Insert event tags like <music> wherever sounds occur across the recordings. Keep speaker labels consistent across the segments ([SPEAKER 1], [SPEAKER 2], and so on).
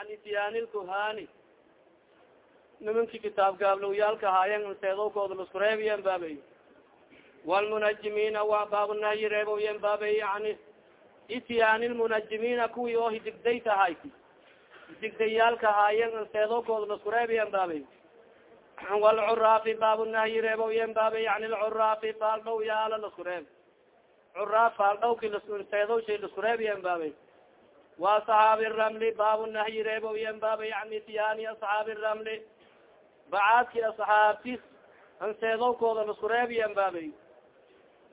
[SPEAKER 1] an ityaani lkuhani nimanki kitaab gaablowiyaalka ahaayen seedowkooda lasku reebiyen baabey walmunajimiina wa baabnahyi reeboyen baabey yani ityaani lmunajimiina kuwii oo hidigday tahay. Hidigdayaalka ahaayen seedowkooda lasku reebiyen baabey walcuraafi baabnahyi reeboyen baabey yani lcuraafi faaldhow yaalla lasku reeb curaaf faaldhowki seedow shay lasku reebiyen baabey wa asxaabi ramli baabnahyi reeboyen baabey yani ityaani asxaabi ramli bacaadki asxaabtis anseedowkooda lasku reebiyen baabey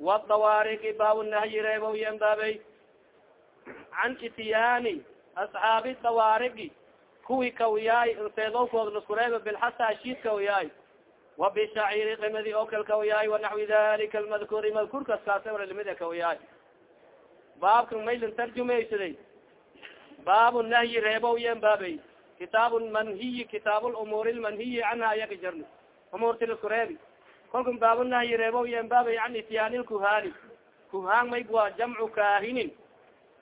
[SPEAKER 1] wadawaariki baabnahyi reeboyen baabey can ityaani asxaabi dawaarigi kuwi kawiyaay anseedowkooda lasku reeba bilxasa shiid kawiyaay wa bishaciiri qimadi oo kal kawiyaay wanaxwi dalika almadkuuri madkuurkas kaase walalimida kawiyaay baabka maylin tarjumaysaday baab nahyi reeboyen baabey kitaab manhiyi kitaab lumuur lmanhiyi canha ayaka jarni umuurti lasku reebi kolka baab nahyi reeboyen baabey can ityaani lkuhani kuhaan may waa jamcu kahinin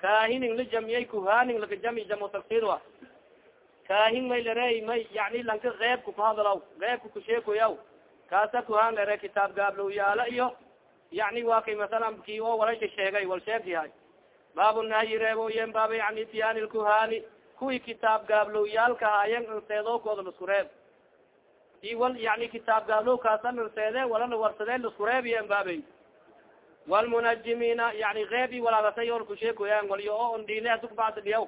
[SPEAKER 1] kahinin la jamiyay kuhanin laka jami jamcu tafsir wa kahin may larey may yani lanka eebka kuhadlaw eebka kusheekoyaw kaasa kuhaan lare kitaab gaablow-yaala iyo yani waa kay masalan ki oo walasha sheegay wal sheegyahay baab nahyi reeboyen baabey can ityaani lkuhani kuwii kitaab gaablowyaalka haayen anseedokooda lasku reeb i wal yani kitaab gaablow kaasa anseede walana warsadee lasku baabey walmunajimiina yani eeb i walaabasay or kusheekoyaan walyo oo on diine adukbacda dhiyaw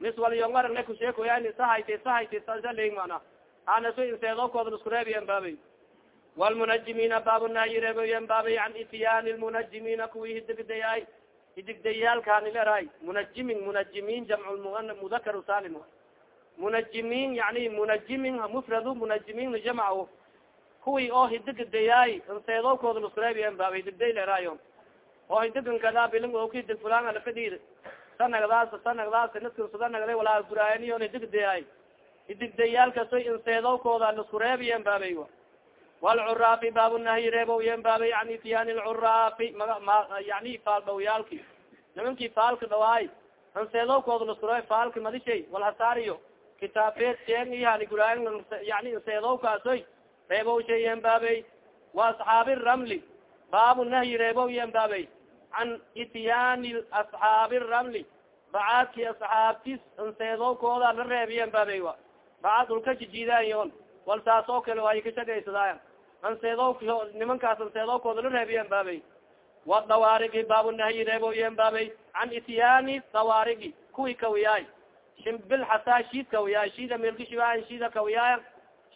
[SPEAKER 1] mis walyo aragna kusheekoyaan sahayta sahayta saleeg mana anaso inseedokooda lasku reebiyen baabey walmunajimiina baabunahyi reeboyen baabey can ityaani lmunajimiina kuwii hidigdayaay hidigdayaalkanileraay munajimin munajimin jamc mudakar salim. Munajimin yani munajimin mufradu munajimin jamc kuwii oo hidigdayaay nseedokooda laskureebiyen baaba hidigday leraayo oo hidigan kada bilin oki hidig fulan alafadid sanagdaas sanagdaas naskasudanagda walaa guraayaniyo hidigdayaay hidigdayaalkasoy inseedokooda laskureebiyen baabay walcuraafi baabnahyi reeboyen baabay yani ityaani lcuraafi yani faaldhowyaalki nimankii faalka dhawaay anseedowkooda laskureeb faalka madishay walhasaariyo kitaafeed seen ihani guraayan yani inseedowkaasoy reebowshayen baabey wa asxaabi ramli baabu nahyi reeboyen baabey can ityaani asxaabi ramli bacaadki asxaabtis anseedowkooda la reebiyen baabey wa bacaad ulka jijiidaayon wal saas oo kale ay ka shagaysadaayan anseedo nimankaas anseedowkooda la reebiyen baabey wadawaarigi baabu nahyi reeboyen baabey can ityaani dawaarigi kuwi kawiyaay shimbil hataa shiid kawiyaay shiida meelkishibaaan shiida kawiyaaya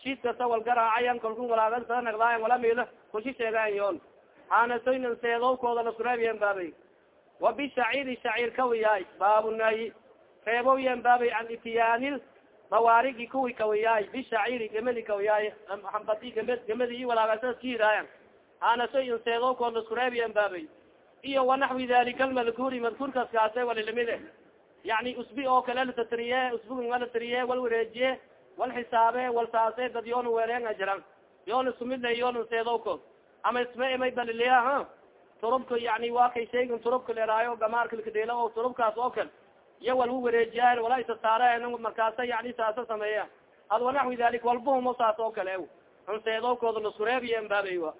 [SPEAKER 1] shiid kasta wal garaacayan kalku walaaga nagdaayan wala meelo kulshi sheegayan yoon. Hanasoyn anseedowkooda lasku reebiyen baabey wa bishaciiri shaciir kawiyaay baabu nahyi reeboyen baabey can ityaani dawaarigi kuwi kawiyaay bishaciiri gemadi kawiyaay hambadi gama gemadi i walaagasas kiiraayan hanaso inseedowkood lasku reebiyen baabey iyo wanaxwi dalika almadkuuri madkuurkaas kaase walilimide yani usbi oo kale latatriye usbugin alatriye wal wareejiye wal xisaabe wal saase dad yoona weereen ajiran yoona iskumidle yoona inseedowkood ama isma imay baliliya ha turubka yani waa kay shaygan turubka leeraayo gamaarka lakadela o turubkaas oo kale iyo walwu wareejiya wala isa saare markaasa yani saasa sameeya. Ad wanaxwi dalik walbuhumo saas oo kale inseedowkooda lasku reebiyen baabey wa.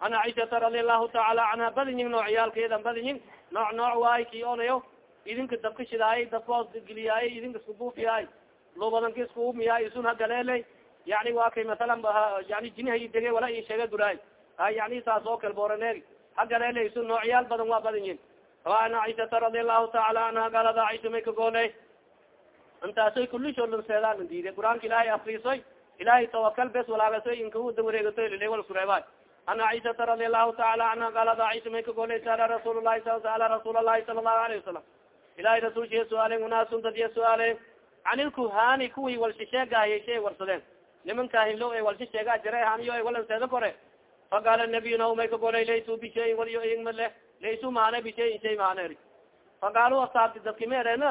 [SPEAKER 1] An caiشata radi alahu taala canha badinyin noocyaalkeedan badinyin nooc nooc waay ki olayo idinka dabka shidaayay dabkoos geliyaay idinka iskubuufiyaay lubadanka iskuumiyaay isun hagaleeley yani waa kay masalan yani jinihay dege sheega guraay. Yani saas oo kale booraneeg hagaleeley isun noocyaal badan waa badinyin an caisaa radi allahu taala anha galad caiha may kagooley intaasoy kulisho lanseedaan diiday qur'aanka ilaahay akrisoy ilahay tawakal bes walaagesoy inkauda wareegatoy lilewal kureebay an caisaa radi alahu taala anha galad caiha may kagooley saala rasuul lahi saala rasuul lahi sala lahu alayh wasalam ilahay rasuulshiya su'aalen wanaasun dadya su'aalen an ilkuhani kuwii walshisheegahay shay warsadeen nimanka hilo e walshisheega jira haniyo e walanseeda kore faqaala nabiy naw may kagolay laysu bishayin waliyo ingmale laysu maane bishayin shay maane faqaalu asaabti dadki meerena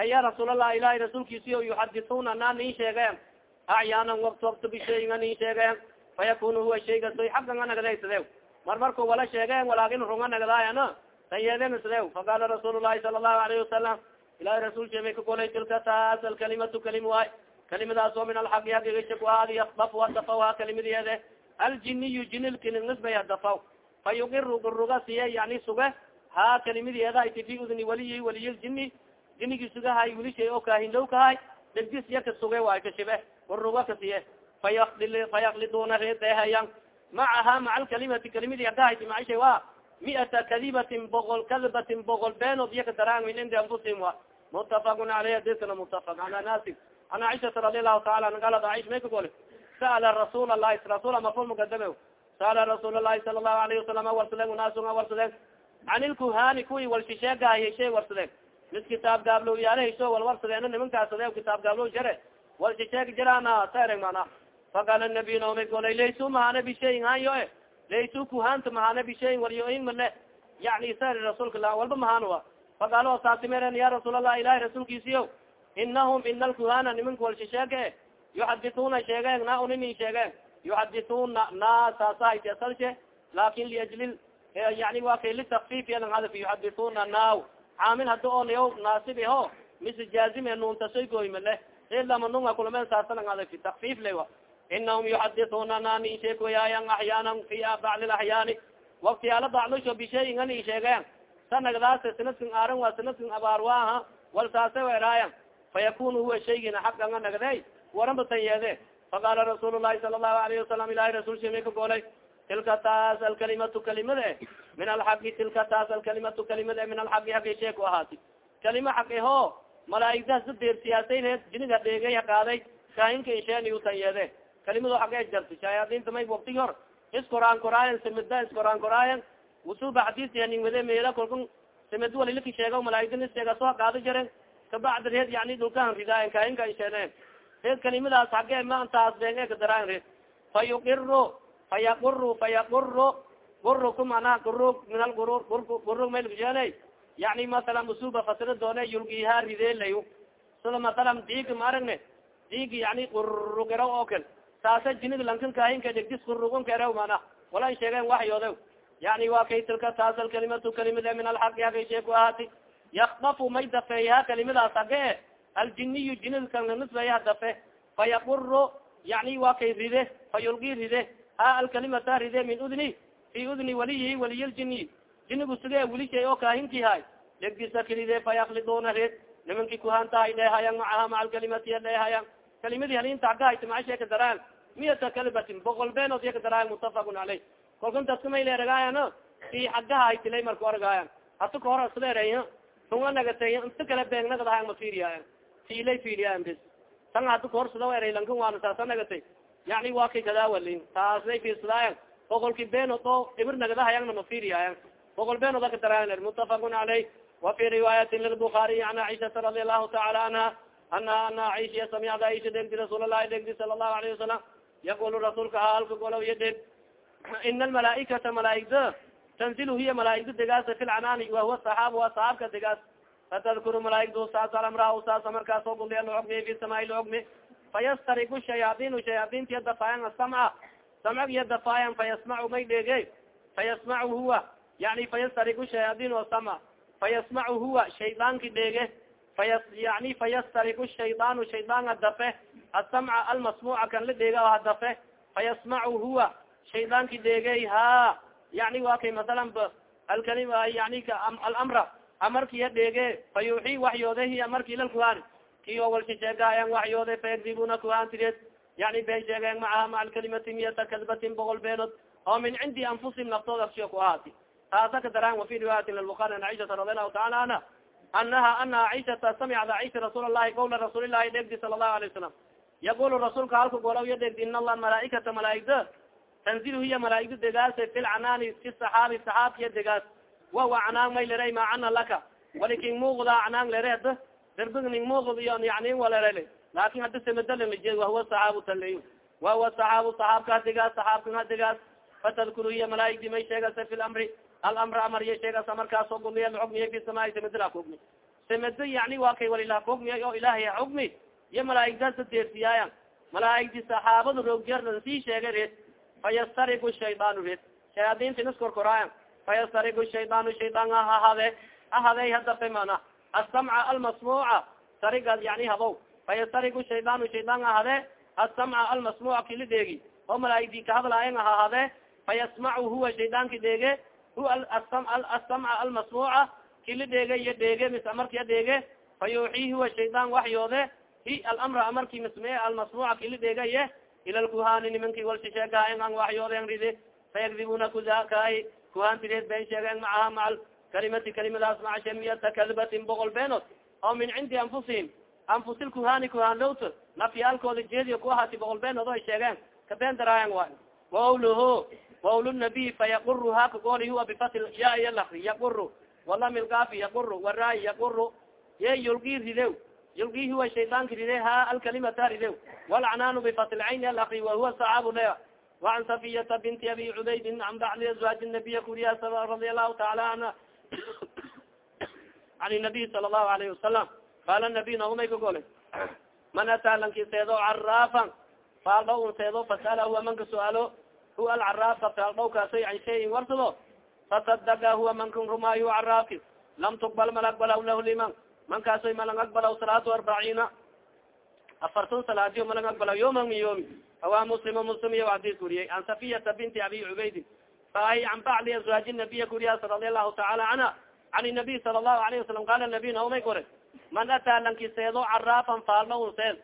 [SPEAKER 1] e ya rasuulallah ilahay rasuulkiisiyo yuxadituna na nin sheegeen acyaanan wakt wakta bishayin a nin sheegeen fayakun huwa shayga soy xagan anagadaysade mar marku wala sheegeen walaakin runga nagadaayana tan yeeden isde faqaala rasuul lahi sala الlahu alayhi wasalam ilahi rasulka may kagolay tilka taas alkalimatu kalim waay kalimadaas oo min alxaqi hagigasha ku ahaadi yakdaf hadafaw kalimadiyeede aljiniyu jinilkinisbay hadafaw fa yuqiru siye yani suge ha kalimadiyeeda iti fi udni waliyi waliyiljini jinigi sugahay wilishay oo kahindow kahay degdis yaka suge waay kashibe guruga kasiye fayakli fayakliduna reedehayan macaha maca alkalimati kalimadi hadahati maisha wa. Miata kadibatin boqol kadbatin boqol beenood iya kadaraan min cindi anfusihim wa. Mutafakun aleyh adiskana mutafak an anasi an caiشhata radi allahu taala an galad aish may ka sa'ala rasuul alahi rasuula maful mukadabe sa'ala rasuul alahi sala allahu alayhi wasalam warsadeen unaasun warsadeen an ilkuhani kuwi walshisheegahay heshe warsadeen mid kitaab gaablo yaale hesho wal warsadeen nimankaasadee kitaab gaablo jare walshisheeg jiraana saereg mana faqaala nabiy noomay golay laysu mahane bishayin han yo e laysu kuhanta mahane bishayin walyo-in male yani sari rasuulka la walba mahan wa faqaala o saasimereen ya rasuul allah ilahi rasuulkiisiyo inahum ina alkuhana nimanka walshisheega e yuxadituna sheegeen na uninin sheegeen yuxadituna na saasahaytesalshe laakin liajli yani wa kay litakfif yalan hadaf yuxadituna naw caamil hada onayo naasib ho mise jaazime nuuntasoy goymale ilama nunga kulamen saasalan hadaf takfif lewa inahum yuxadituna na nin sheekoyaayan axyaana fi bacd laxyaani waktiyaala bacdosho bishayin ani sheegeen sanagdaas sanadkan aaran waa sanadkan abaar waaha wal saase weraayan fayakun huwa shaygina xaqan a nagday waranba tan yeede faqaala rasuul lahi sala allahu alayhi wasalam ilahi rasul shimay ka golay. Tilka taas alkalimatu kalimade. Min alxaqi tilka taas alkalimatu kalimade. Min alxaqi hagi sheeko ahaati. Kalima xaqi ho malaaigdaas dadeersiyaasayneed jiniga dheegay haqaaday kaahinka insheeni utan yeede kalimado xaqe jarti. Shayaadiinta may waktigi hor. Iskoraan koraayan simida iskoraan koraayan usuba xadiisyanin wade meela kolka simid walilaki sheega malaaigdan isheega soo haqaado jaren. Kabacdi reed yani dhulkahan ridaayan kaahinka insheenen reed kalimadaas xage maantaas been ka daraan reed fa yuqiru fa yaquru fa yaquru guruku manaa gurug min algurur gurug maylkusheeley yani masalan usuba fasira doone yulgiha rideelay sida masalan diig ma aragne diig yani gurugero oo kal saasa jinig lankan kaahinka degdis gurugun kaerew mana walan sheegen waxyoodew yani wa kay tilka taas alkalimatu kalimade min alxaqi hagay sheeku ahaati. Yakdafu may dafeeyaha kalimadaas hage aljiniyu jinidkanisbeeyaha dafe fa yaquru yani wa kay ride fa yulgi ride ha alkalimata ride min udni fi udni waliyihi waliyiljini jinigu sige wilishay oo kaahinki hay degdisa kiride fa yakliduna red nimanki kuhantahay dheehayan macaha maca alkalimati dheehayan kalimadi halinta agahayt maashe ka daraan miyata kalibatin boqol beenood iya ka daraayan mutafakun caleyh kolkan dadka may leeragaayan i agahaytilay marka orgaayan hata kahor sideeray tunga nagatay inta kale beeng nagadahayan ilay firiyan bis. San hada kahorsadao eraylankan waana taasa nagatay. Yani waa kay kadawalin taasay fiirsadaayan boqolki beenod oo ibir nagadahayanna mafiriyayan boqol beenod akadaran er. mutafakun aleyh wafi riwaayati lilbukaariy an caiشhata radi alahu taala anha ana ana aishiya samicda aisha degdi rasuul lahi degdi sala lahu alayه wasalam yaqulu rasuulka halka golow ya deg <clears throat> ina almalaaikata malaaigda tanzilu hiya malaaigda degaasa fi lcanaani wahuwa saxaab wa saxaabka degaas fatadkuru malaaigdu saas alamra saasa markaas oo gulya locogmi fi samaai locogmi fayastarigu shayaadiinu shayaadiinta yadafaayan asamca samcag yadafaayan fayasmacu may dheege fayasmacu huwa yani fayastarigu shayaadiin asama fayasmacu huwa shaydaanki dheege yani fayastarigu shaydaanu shaydaanga dafe asamca almasmuuca kan la dheega o hadafe fayasmacu huwa shaydaanki dheegey ha yani wa kay masalan alkali yani alamra amarkiya dheege fa yuuxii waxyoode hiya amarki lalkuhaan ki o walsi sheegahayan waxyoode fayagdibuna kuhaantireed yani been sheegeen macaha maca alkalimati miyata kadbatin boqol beenood oo min cindi anfusihim naftooda ashiyo ku ahaati. Taasa ka daraan wafi riwaayatin lilbukhari an caishata radi allahu taala anha anaha ana caishata samicda caisha rasuul lahi qawla rasuulilahi degdi sala allahu alay wasalam yaqulu rasuulka halka golaw ya degdi in allah malaaikata malaaigda tanzilu hiya malaaigda degaasa fi lcanaani fi saxaabi saxaabkiya degaas wawa canaan may leray ma cana laka. Waliking muuqda canaan lered derbig ning muuqd iyo yani walerele laakin hada samadalamaje wahuwa saxaabu tale wahuwa saxaabu saxaabka hadigaas saxaabkan hadigaas fatadkuru hiya malaaigdi may sheegasa fi lamri alamra amar iya sheegasa markaasoo guliya laxugmiya fi samaai samadila xugmi samado yani waa kay walilah xugmiya oo ilaahay xugmi iyo malaaigdaasa deersiyaayan malaaigdi saxaabadu roogjardan sii sheegay reed fayastarigu shaydaanu reed shayaadiinta niskorkoraayan fayastarigu shaydaanu shaydaan ahade ahaday hadafe mana asamca almasmuuca sariga yani habow. Fayastarigu shaydaan shaydaan ahade asamca almasmuuca kili dheegi oo malaaigdi kahadlaayan ahahade fayasmacu huwa shaydaanki dheege huwa asamca almasmuuca kili dheege iyo dheege mis amarkiya dheege fa yuuxii huwa shaydaan waxyoode hi alamra amarki mismee almasmuuca kili dheegaye ila lkuhani nimanki walshisheegaen an waxyooden ridi fayakdibuna kudakaay kuhantideed been sheegen macaha macal kalimati kalimadaas maca shamiyata kadbatin boqol beenood oo min cindi anfusihim. Anfusil kuhani kuhanlowta nafyaalkooda jeediyo ku ahaati boqol beenood o ay sheegeen. Ka been daraayan waay wawluhu wawl nabiy fayaquru haka gooli huwa bifatil ya iya lakri yaquru walamilgaafi yaquru waraay yaquru ye yulgi ridew yulgi huwa shaydaanka ride ha alkalimata ridew walacnaanu bifatil cayn alakri wahuwa saxaabu le وan safiyata binti abi cubaydin an bacdi azwaaji nabiy kuriya radi alahu taala anha an nabiy sala الlahu alayhi wasalam qaala nabiy naumay ka golay man ataa lankiseedo caraafan faaldhaw un seedo fasala huwa manka suaalo huwa alcaraafa faaldhaw kaasoy an shayin warsado fasadaka huwa mankan rumaayo caraafi lam tuqbal malaqbalaw lahu liman man kaasoy malang aqbalaw salaatu arbaciina afartun salaadiyo malang aqbalaw yoma min yomi awa muslim muslim iya adis kuriyay an safiyata binti abi cubaydin faay an bacdi azwaaji nabiya kuriya radi allahu taala canha an nabiy sala allahu alayhi wasalam qaala nabiy naomay kore man ataa lankiseedo caraafan faalna un seed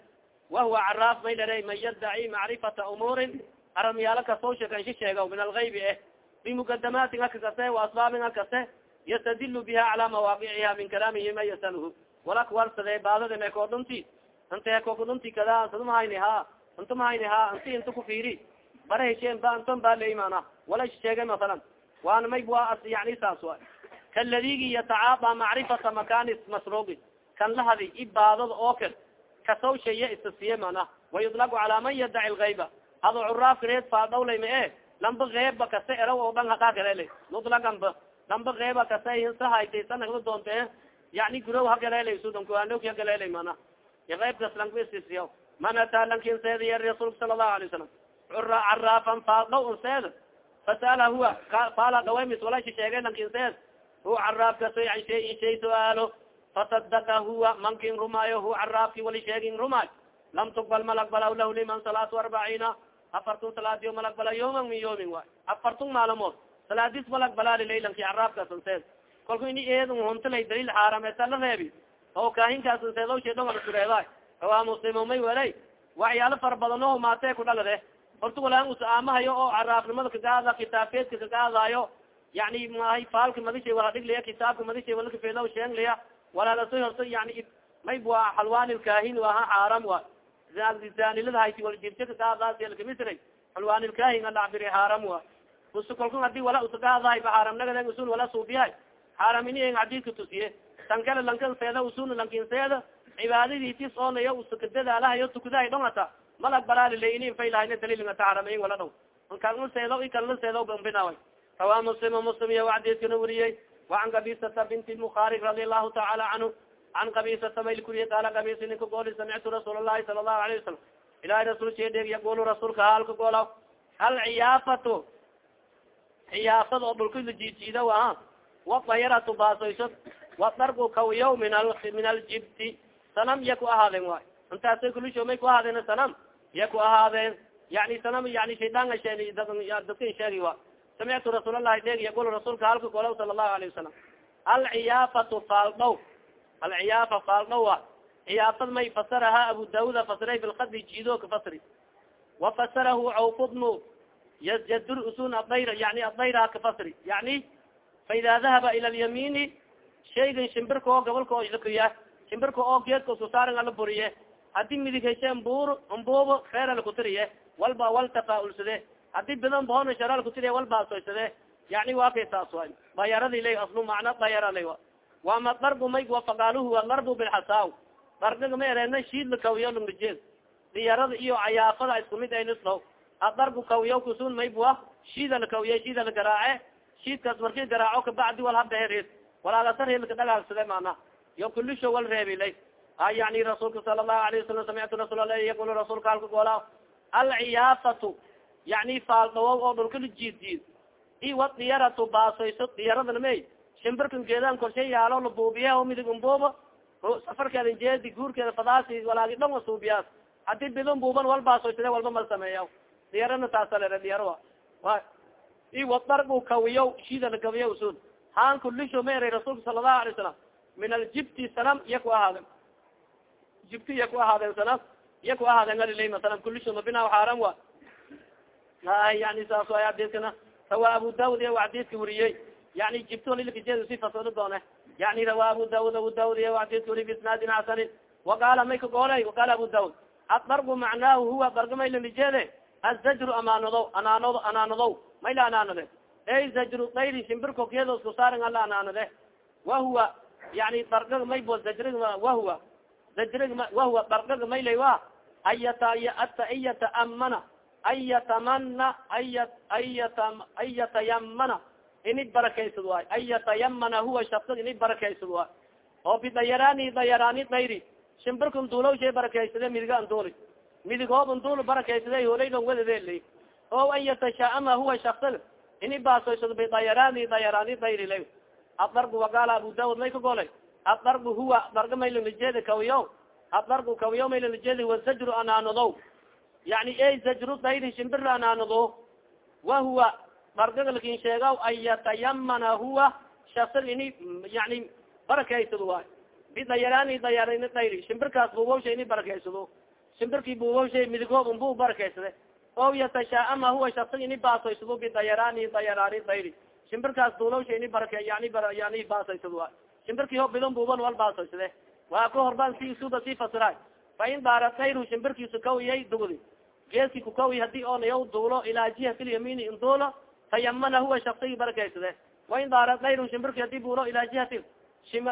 [SPEAKER 1] wahuwa caraaf may dhere man yaddaci macrifata umuurin aramyaalo ka soo shekanshi sheega min algaybi eh bimukadamaatin aka kase waasbaabin akase yastadilu biha cala mawaaqiciha min kalaamihi man yasalhu walak warsade baadada inte kokudhunti kada sadumahayni ha intumahayni ha inti inta kufiiri bara hesheen ba inton ba leymana wala sheegay masalan. Waana may wa yani saas wa kaladigi yatacaaba macrifata makani masrubi kan lahadi ibaadada oo kal kasaw shaya istasiye mana. Wayudlagu calaa man yadaci lgayba hado curaafkareed faadhawlayma e lamba eeba kase eraw oo dhan haqakalele mudlaganba lamba eeba kase insahaytaysanagla doonte yani gurow hagalelay sudankuanok hagalelay mana eebkas lankuisisiya man ataa lankinseediya rasuulka sala allahu alay wasalam caraafan faadhaw unseed fasala huwa faala dhawaymis walashi sheegay lankinseed hu caraafkaso an shay shay su'aalo fasadaka huwa mankin rumaayo hu caraafki wali sheegin rumaayo lam tuqbal malaqbalaw lahu liman salaatu arbaciina afartun salaadiyo malaqbala yooman min yoomin waay afartun maalamood salaadis malaqbalaali laylanki caraafkaasanseed kalku ini eedun huntalay daliil xaarameesa la reebi oo kaahinkaasanseedo sheedhonga sureeday rawaa muslimo may welay waxyaalo fara badan oo humaatee ku dhalade. Horta walaan us aamahayo oo caraafnimada kagaada kitaabkeedka kagaadaayo yani mahay faalka madishay wala dhigliya kitaabka madishay walakafeedo sheengliya walalaso horta yani may wa xalwaan lkahin aha xaaram wa zanilada hayti wala jirta kagaadaaskalkamisray xalwaan lkahin alacbiri xaaram wa usu kalku haddii wala usagaadahay ba xaaram nagada usun wala suubiyahay. Xaaram ini hadidka tusiye tankale lankanseeda usuna lankinseeda cibaadadiitis oonaya usuka dadaalahayo tukudahay dhongata malag baraalileyni faylahayna dalilngata caramay wala dhong nkanlaseedo ikanlaseedo gombinaaway rawaa muslim muslim iya wacdiiskana weriyey wacan kabisata binti mukhaarib radi allahu tacaala canhu an kabisata maylkuriye qaala kabisi ninka gooli samictu rasuul allahi sala allahu alayhi wasalam ilahay rasuul sheedheeg yaqulu rasuulka haalka goolaw hal ciyaafatu ciyaafad oo dhulka la jiijiidaw aha waayaratu baasoysod wadargu kawiyaw min min aljibti sanam iya ku ahaadeen waay intaasa kulisho may ku ahaadeen sanam. Iya ku ahaadeen yani sanam yani shaydaanga shee dadka sheegi wa samictu rasuul lahi dheeg yaqul rasuulka halka golaw sala allahu alayه wasalam alciyaafatu faaldhow alciyaafa faaldhow a ciyaafad may fasaraha abu daauda fasiray bilkadi jido ka fasri. Wa fasarahu cawfudnu yjdur usun adayr yani adayra ka fasri. Yani faida dahaba ila lyamini shaygan shimbirka oo gobolka oo lakuya shimbirka oo geedka uskusaaran ala buriye haddii midig heshe mbur mbubo feer alakutiriye walba wal tafaaulsade haddii bidan bahon sharal kutiriye wal baasoysade yani waa kay saas way dayaradi lay aslu macna dayara lay wama darbu may wafaqaaluhu wa darbu bilxasaaw darbiga ma ereena shiid lakawiyo lungajeed diyarada iyo cayaafada isku mid aynislo adarbu kawiyo kusun maybua shiida lakawiye shiida lagaraace shiidkaas marki garaaco kabacdi wal habehereed walaagasar hilka dhagaagsade mana yo kulisho wal reebilay. A yani rasuulka sala allahu alayه wasalam samictu rasuul lah yaqul rasuulka halka goola alciyaafatu yani faaldhawow oo dhulka la jiid jiid. I wa diyaratu baasoyso diyaradana may. Shimbirkan geedan korshay yaalo la buubiya o midig unbuubo safarkeeda jeedi guurkeeda fadaasi walaagi dhon suubiyaas. Hadii bidon buuban walbaasoysade walba mal sameeya diyarana taasalere diyaro wa i wadargu kawiyo shida la kawiyo usul haan kulisho ma eray rasuulka sala allahu alay salam min aljibti sanam iya ku ahaaden jibti iya ku ahaaden sanam iya ku ahaaden alilay masalan kulisho mabina xaaran wa. Yani saas ay adeskana rawa abu daud iya adidka wariyey. Yani jibtolilkajeed si fasado doone. Yani rawa abu daud abu daud iya adidka wariy bisnaadin xasanin waqaala may ka goolay waqaala abu daud adargu macnaahu huwa dargamaylanijede azajru amaanado anaanado anaanado mayla anaanade ey zajru dayri shimbirko kiyado isku saaran ala anaanade wahuwa yani dargaga maybo zajrig wahuwa zajrig wahuwa dargaga maylay wa ayata an yataamana an yatamana aya an yatayamana ini barakaysad waay an yatayamana huwa shafsad ini barakaysad waay oo bidayaraani dayaraani dayri shimbirkan duulaw shay barakaysade midiga an duuli midigoob an duul barakaysade holaydan wadadel o an yatashaama huwa shaksad ini baasoysado bidayaraani dayaraani dayri la adargu waqaala abu daud may ka golay adargu huwa darga maylanajeedi kawiyo adargu kawiyo maylanajeedi wazajru anaanodo yani ey zajru dayri shimbir anaanodo. Wahuwa dargaga laakiin sheegaw an yatayamana huwa shaksad ini yani barakaysado waay. Bidayaraani dayarani dayri. Shimbirkaas buubawsha ini barakaysado shimbirkii buubawshay midigoob unbu barakaysade o yatashaama huwa shaksa ini baasoysado bidayaraani dayaraani dayri. Shimbirkaas duulawsha ini barake yani yani baasoysado a shimbirkii ho bidon buuban wal baasoysade waa ka horbaan si suda si fasira fa in daara dayru shimbirkiisu kawiyay dugdi. Geeski kukawi haddii onayaw duulo ilaa jihati lyamini induulo tayamana huwa shaksigi barakaysade wain daara dayru shimbirki haddii buulo ilaa jihati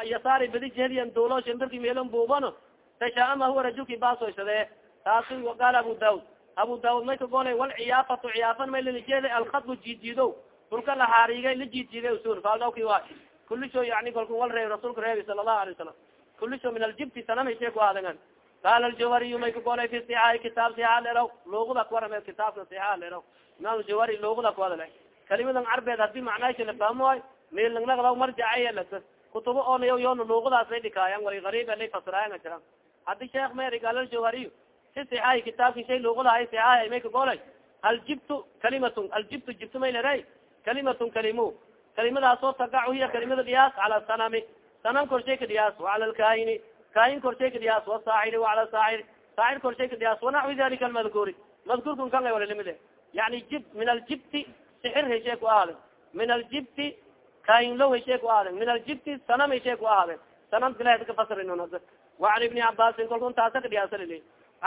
[SPEAKER 1] yasaari badi jihadiyan duulo shimbirki meelon buubano tashaama huwa rajulki baasoysade taasi qaala abu daud abu daud may ka golay wal ciyaafatu ciyaafan may lalijeeda alkadbu jiidjiido dulka la xaarigay la jiidjiiday usul faaldawki wa kulisho yani kolku wal reeb rasuulka reebi sala allahu alay wasalam kulisho min aljibti sanamshe ku aadangan qaala aljawariyu may ka golay fi sixaai kitaab sixa leraw luuguda kuwarame kitaabka sixa leraw imaam jawari luuguda kuwadale kalimadan carbeed haddii macnaasha la fahmoay meelnagnagda marjacay lasa kutubo onayo yoona luugudaas dhikaayan wali gariib lay fasiraayan jiran haddii sheekh meri qaala aljawariyu si sixaay kitaabki shay luugudahay sixaay may ka golay aljibtu kalimatun aljibtu jibtu may leray kalimatun kalimu. Kalimadaasoo tagacu hiya kalimada dhiyaas cala sanami. Sanam korshay ka dhiyaas wacala lkaahini kaahin korshay ka dhiyaas wasaaciri wacala saaciri saacir. Korshay ka dhiyaas wanaxwi dalika almadkuuri. Madkuurkun kan ay wala limide. Yani jib min aljibti sixir heshe ku ahaaden min aljibti kaahin low heshe ku ahaaden min aljibti sanam heshe ku ahaaden sanam ilahi ka fasirin وعn iبni cabاsin kalkun taasa ka dhiyaasal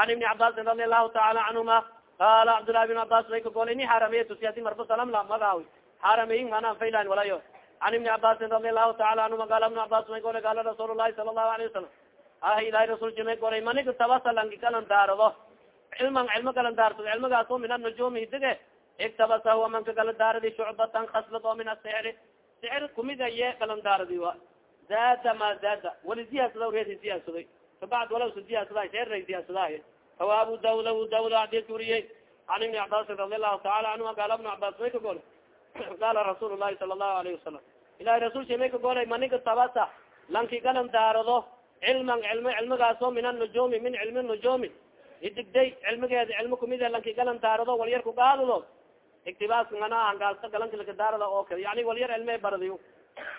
[SPEAKER 1] an iبni cabاsin رadi الlahu taعala canهuma qala cabdالlahi بن cabas may ka gol ini xarameye tusiyati marba salam la magawi xarameyin mana faylan walayo an iبni cabاsin رadi الlahu taعala canهuma qala iبn cabas may gole qala rasuul الlahi sala الlahu عlaه وsalam ah ilahi rasulki may golay manig tabasalanki kalan daarado cilman cilmo kalan daarto cilmigaas o min anujumi dige igtabasa huwa manka kala daaradi shucbatan khaslad oo min asixri sixir kumida ye kalan daaradi wa zaada ma zaada wali ziyaasada reedi ziyaasaday. Kabacd walaw sa ziyaasada sheera ziyaasadahay rawa abu daud abu daud adis wariyey an ibni cabaasin radi allahu taala canhuma qaala ibnu cabas may ka golay <clears throat> qaala rasuul lahi sala allahu alayhi wasalam ilahi rasulsha may ka golay maninka tabasa lanki galan daarado cilman cilmi cilmigaasoo min anujumi min cilmi nujumi idigday cilmigeeda cilmi kumide lanki galan daarado walyar kugaadado igtibaas ngana hangaalsa galanka laka daarada oo kale. Yani walyar cilme baradiyo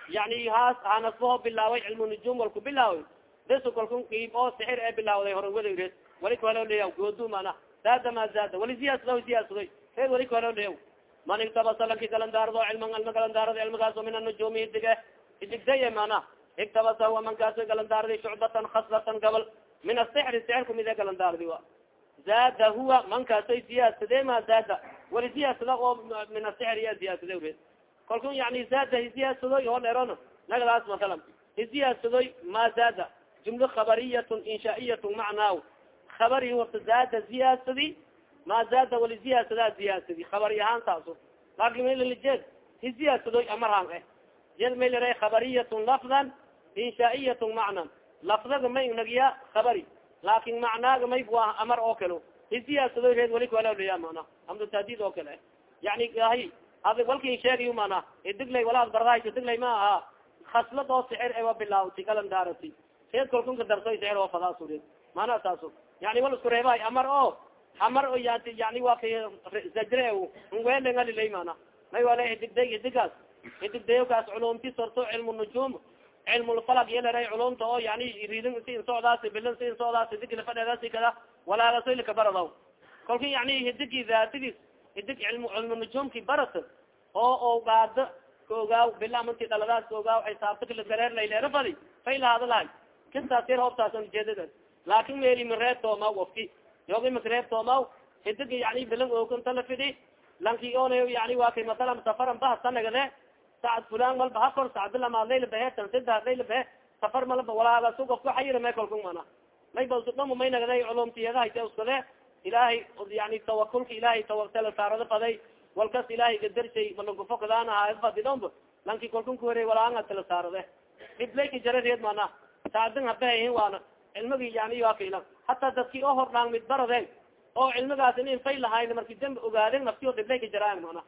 [SPEAKER 1] yani haas hanasbaho bilaaway cilmu nujum wal ku bilaaway. Besu kalku iib oo sixir ee bilaawday horan wada wali kualo leya goodu mana zaada ma zaada wali siyaasada siyaasada reer wali kualo leya man igtabasa lanki galandaardo cilman cilma galandaarada cilmigaaso min anujumi idige. Idigday mana igtabasa huwa mankaaso galandaardi shucbatan khaslatan gabal. Min asixri sixirku mide galandaardi wa zaada huwa mankaasoy siyaasade ma zaada wali siyaasada oo min asixri iya siyaasade reed kalku yani zaada hisiyasadoy oo dheron nagadaas masalan. Hisiyasadoy ma zaada. Jumlo khabariyatun inshaa'iyatun macnaaw. Khabari horta zaada ziyaasadi ma zaada wali ziyaasada ziyaasadi khabari ahaan taaso laakin maylalijeed hisiyasadoy amarhaan eh. Jed maylare khabariyatun lafdan inshaa'iyatun macnan. Lafdaga may nagiya khabari laakin macnaaga may waa amar oo kale hisiyasadoy reed wali kualaleya mana amdu taadid oo kale yani ahi adig walkin sheegayo mana. Idiglay walaad bardaayso diglay ma aha. Khaslad oo sixir ewa bilaawti galan daarati. Reed kalkunka darsoy sixir oo fadaas reed maanaa saaso yani wal isku reebay amar o. Amar o ya yani wa kay zajre ngwelengalilay mana. May wala hidigday hidigaas hidigdayokaas culumti sorto cilmu nujum cilmulfalag yelera culumta oo yani ridin si insocdaas bilin si insocdaas hidig lafadheedaasi kada walaagasoy lakabaradaw kolka yani hidigi daatidis hidig cilmu cilmu nujumki barat oo ogaada kaogaaw bila manti dhaladaas kaogaaw xisaabta kalagareer layleera fadi fay lahada lahay kastaas yar hoobtaasan ujeedadaas laakin meli mareeb toomaw ofki yogi makreeb toomaw hidig yani bilan ooganta la fidi lanki on yani waa kay masalan safaran bahasanagade sacad fulan malba hakor sacdilamaad layla bahe tan sidaad layla bahe safar malba walaaga su ofka xayira me kalku mana may basudhamo may nagday culumtiyadaha uskade ilaahay yani tawakulka ilahay tawatala saarada faday. Walkas ilahay gadarshay malagufokadaan ahaafadidonba lanki kalkun kuwere walaanga tala saarade dhiblayka jara reed mana saadin habehin waana. Cilmigi yani waa kailan hataa dadki oo hordhaan mid baradeen oo cilmigaas in fay lahayn marki dambi ogaadeen naftiyo dhiblay ka jaraan mana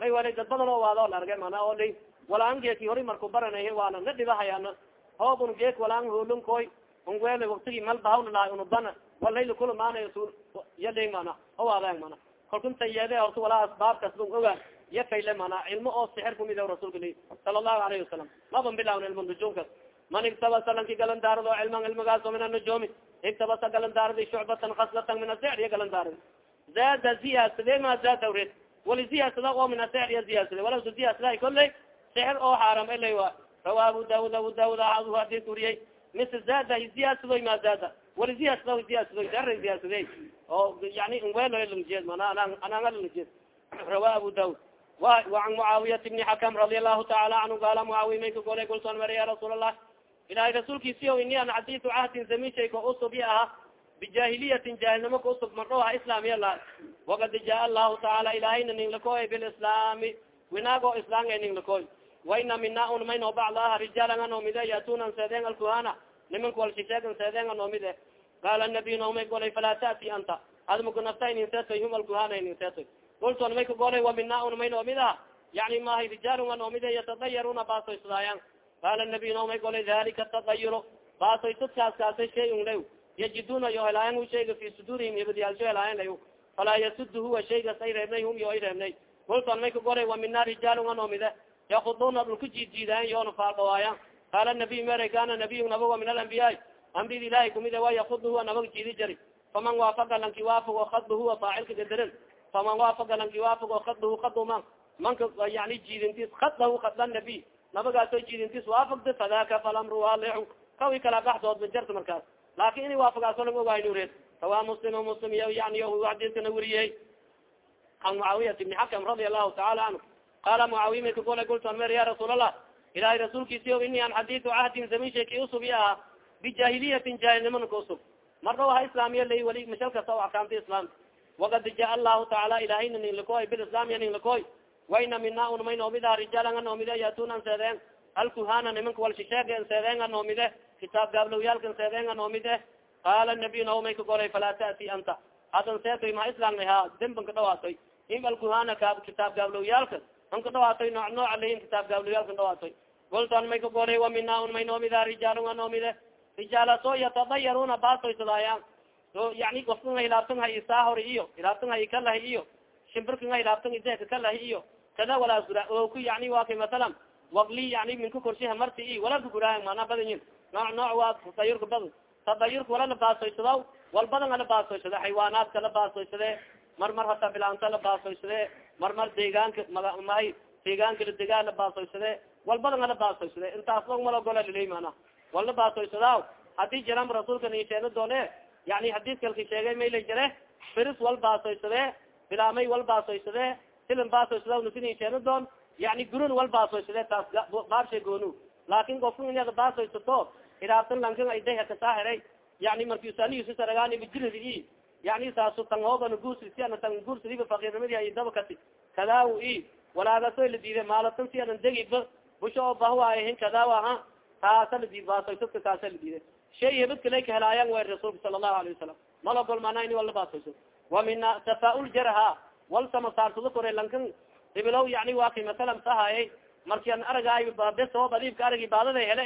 [SPEAKER 1] may wala dad badan oo waado la arge mana oo la walaan geeki hori marku baranay waana. Na dhibahayana hoob un geek walaan holun koy un wele waktigi mal bahawna lahay unubana walayla kula maanay yadhing mana o waadeen mana kalkunta yeede horta walaa asbaabkas bun ogaan ya fayle mana cilmo oo sixir kumid rasulka li sala allahu alayhi wasalam maban bilawn cilmu nujumkas man igtabasa lanki galandaarado cilman cilmigaaso min anujumi igtabasa galandaaradi shucbatan kaslatan min iya galandaaradi zaada ziyaasade ma zaada red wali ziyaasada oo min asixr iya ziyaasade. Wala su ziyaasada kolley sixir oo xaaram ilay wa rawa abu daawud abu daawud adu hadis uriyey mis zaada ziyaasado ma zaada wali ziyaasada ziyaasado dara ziyaasade oo yani nweljeed mana anangaljeed rawa abu daawud وan mucaawiyat bni xakam radi allahu taala canhu gaala mucaawiya may ka golay golson mare ya rasuul allah ilahay rasuulkiisiyo ini an xadisu cahdin zaminshay ka usub i aha bijahiliyatin jahilnimo ka usub mardho aha islaamiya la wakad jaa allahu taala ilahayna ning lakoy bilislaami winaago islaanga ning lakoy waina mina un mayno bacda aha rijaalan anomide yatunan seedeen alkuhana nimanka walshisheegan seedeen anomide qaala nabiy naomay golay falaa taati anta. Admaku nafta inin seetoy hum alkuhana inin seetoy kulton may ka golay wa mina un may noomid ah yani mahay rijaalun anomide yatadayaruna baasoysdaayan qala nabiy naomay golay dalika tadayuro baasoysadkaas kaasay shay un lew. Yajiduna yo helaayan hu shayga fi sudurihim ibadiyaalsho helaayan lay falaa yasud huwa shaygas ay reebnay hum yo ay reebnay kulton may ka golay wa mina rijaalun anomide yakuduna dhulka jiidjiidaayan yoona faaldhawaayan qaala nabiy mere kana nabiy min alambiyaai ambiyada ilahay kumid wa yakud huwa nabaga jiidi jari faman waafaga lanki waafago kadba huwa faacilka gadaran faman waafaga lanki waafago kadhu kaduma manka yani jiidintis kadlahu kadla nabiy nabagaaso jiidintis waafagda fadaka falamru waalixu kawi kala baxdood majarta markaas laakin ini waafagaaso lang ogahaynureed rawa muslim muslim yani xadiiskana weriyey an mucaawiyat ibni xakam radi allahu taala canhu qaala mucaawiya may kagolay gultan mer ya rasuul allah ilahay rasuulkiisi o ini an xadisu cahdin zamin sheeki usub i aha bijahiliyatin jahilnimana ka usub marna waha islaamiya lay wali mashal kasta o axkaamta islaam wakad jaa allahu taala ilahayna ning lakoy bilislaamiya ning lakoy waina mina un may noomida rijaalan a noomide yatunan seedeen alkuhana nimanka walshisheegen seedeen a noomide kitaab gaablowiyaalkan seedeen a noomide qaala nabiy naomay ka golay falaa taati anta hadan seetoy ma islaamna ha demban ka dhawaatoy im alkuhana ka kitaab gaablowiyaalka an ka dhawaatoy nooc nooca layin kitaab gaablowiyaalka dhawaatoy goltan may ka golay wa mina un may noomida rijaalun a noomide rijaalaso yatadayaruna baasoysadaayaan so yani ofkan ha hilaabtan hay isaa hori iyo hilaabtan hay kalahi iyo. Shimbirkan ha hilaabtan ideeka kalahi iyo. Kada walaa gura o ku yani waa kay masalan wagli yani minka korshiha marti i wala kaguraayan mana badanyin nooc nooc waa tadayurka badan. Tadayurka wala la baasoysadaw wal badan ala baasoysade xaywaanaadka la baasoysade mar mar hata bilaanta la baasoysade mar mar deegaanka mahay deegaanka la degaa la baasoysade wal badan ala baasoysade intaas long mala gola liley mana wala baasoysadaw haddii jiran rasuulka nisheena doone yani xadiiskalka sheegay mayla jire firis wal baasoysade bilaamay wal baasoysade silan baasoysada nasinisheen doon yani gurun wal baasoysade taas baabsha goonu. Laakin ofka inaad baasoysato ilaabtan lankan aydaha kasaahiray yani markisaniyusisaragaani bijiridi i yani saasu tan hoogan guursi si ana tan guursidiba fakiirnimadi ay dabakati kadaaw i walaagaso la diiday maalatan si anan degiba busha oo bahwaayahin kadaaw aha taasa la diid baasoysadka kaasa la diiday shay hebadka lay ka helaayan way rasuulka sala allahu alayhi wasalam malogol mana ini wala baasoysad wa mina tafaaul jarha wal samasaarsado kore lankan hibilow yani waa kay masalan sahayay marki an aragaay bes oo badiibka aragi baadada hele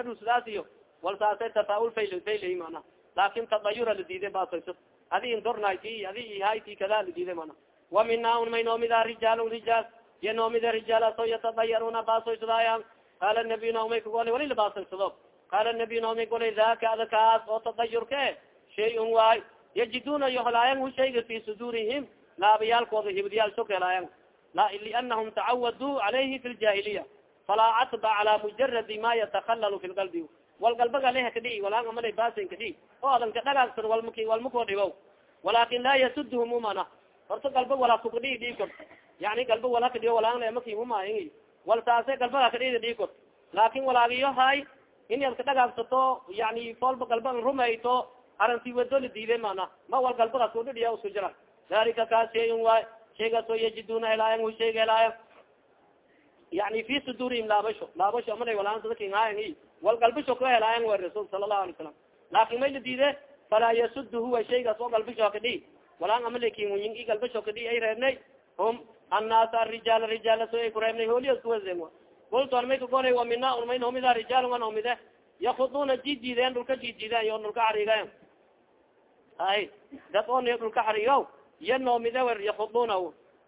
[SPEAKER 1] erusdaas iyo wal saasay tafaaul fayl faylay mana laakin tadayura la diiday basoyso adi indornayti adi ihayti kada la diiday mana. Wa mina un may noomida rijaal rijaal iyo noomida rijaalaso yatadayaruna basoysadaayaan qaala nabiy naomay kagole wali la basoysado qaala nabiy naomay golay daka ada kaas oo tadayurka e shay un waay yajiduna yohlaayan hu shayga fi sudurihim laabayaalkooda hibdyaal sok helaayan lianahum tacawadu calayhi fi ljahiliya falaa catba cala mujaradi ma yatakalalu fi lqalbi wal galbaga leha kadhii walaan amalay basin kadhii oo adan kadhagaagsan walmak walmakoo dhibo walakin laa yasudhum umana horta galba walaa kukadhii dhikod yani galba wala kadhiyo walaan emaki umaay wal saase galbaga kadhii dhikod laakin walaagiyo hay in ad kadhagaagsato yani foolba galba rumayto aranti wado la diiday mana ma wal galbagas kudhidhiya isku jira. Dalika kaas shayin waay shaygaas oo yajiduna helaayan hu shayga helaayan yani fi sudurihim laabasho. Laabasho amana walaansadakihaayan wal galbisho ka helaayan wa rasul sala lahu alay salam laakin may la diide falaa yasud huwa shaygaas oo galbisho kadhi walaan amalakinyin i galbisho kadhi ay reebnay. Hum annaas arijaal rijaal so ay kureebnay hooliyas kuwazen kulton may kagolay wa mina un may nomida rijaal nga nomide yakuduna jidjideen dhulka jidjideen yo dhulka xarigayan ay dad on dhulka xariyo iya noomide wer yakuduna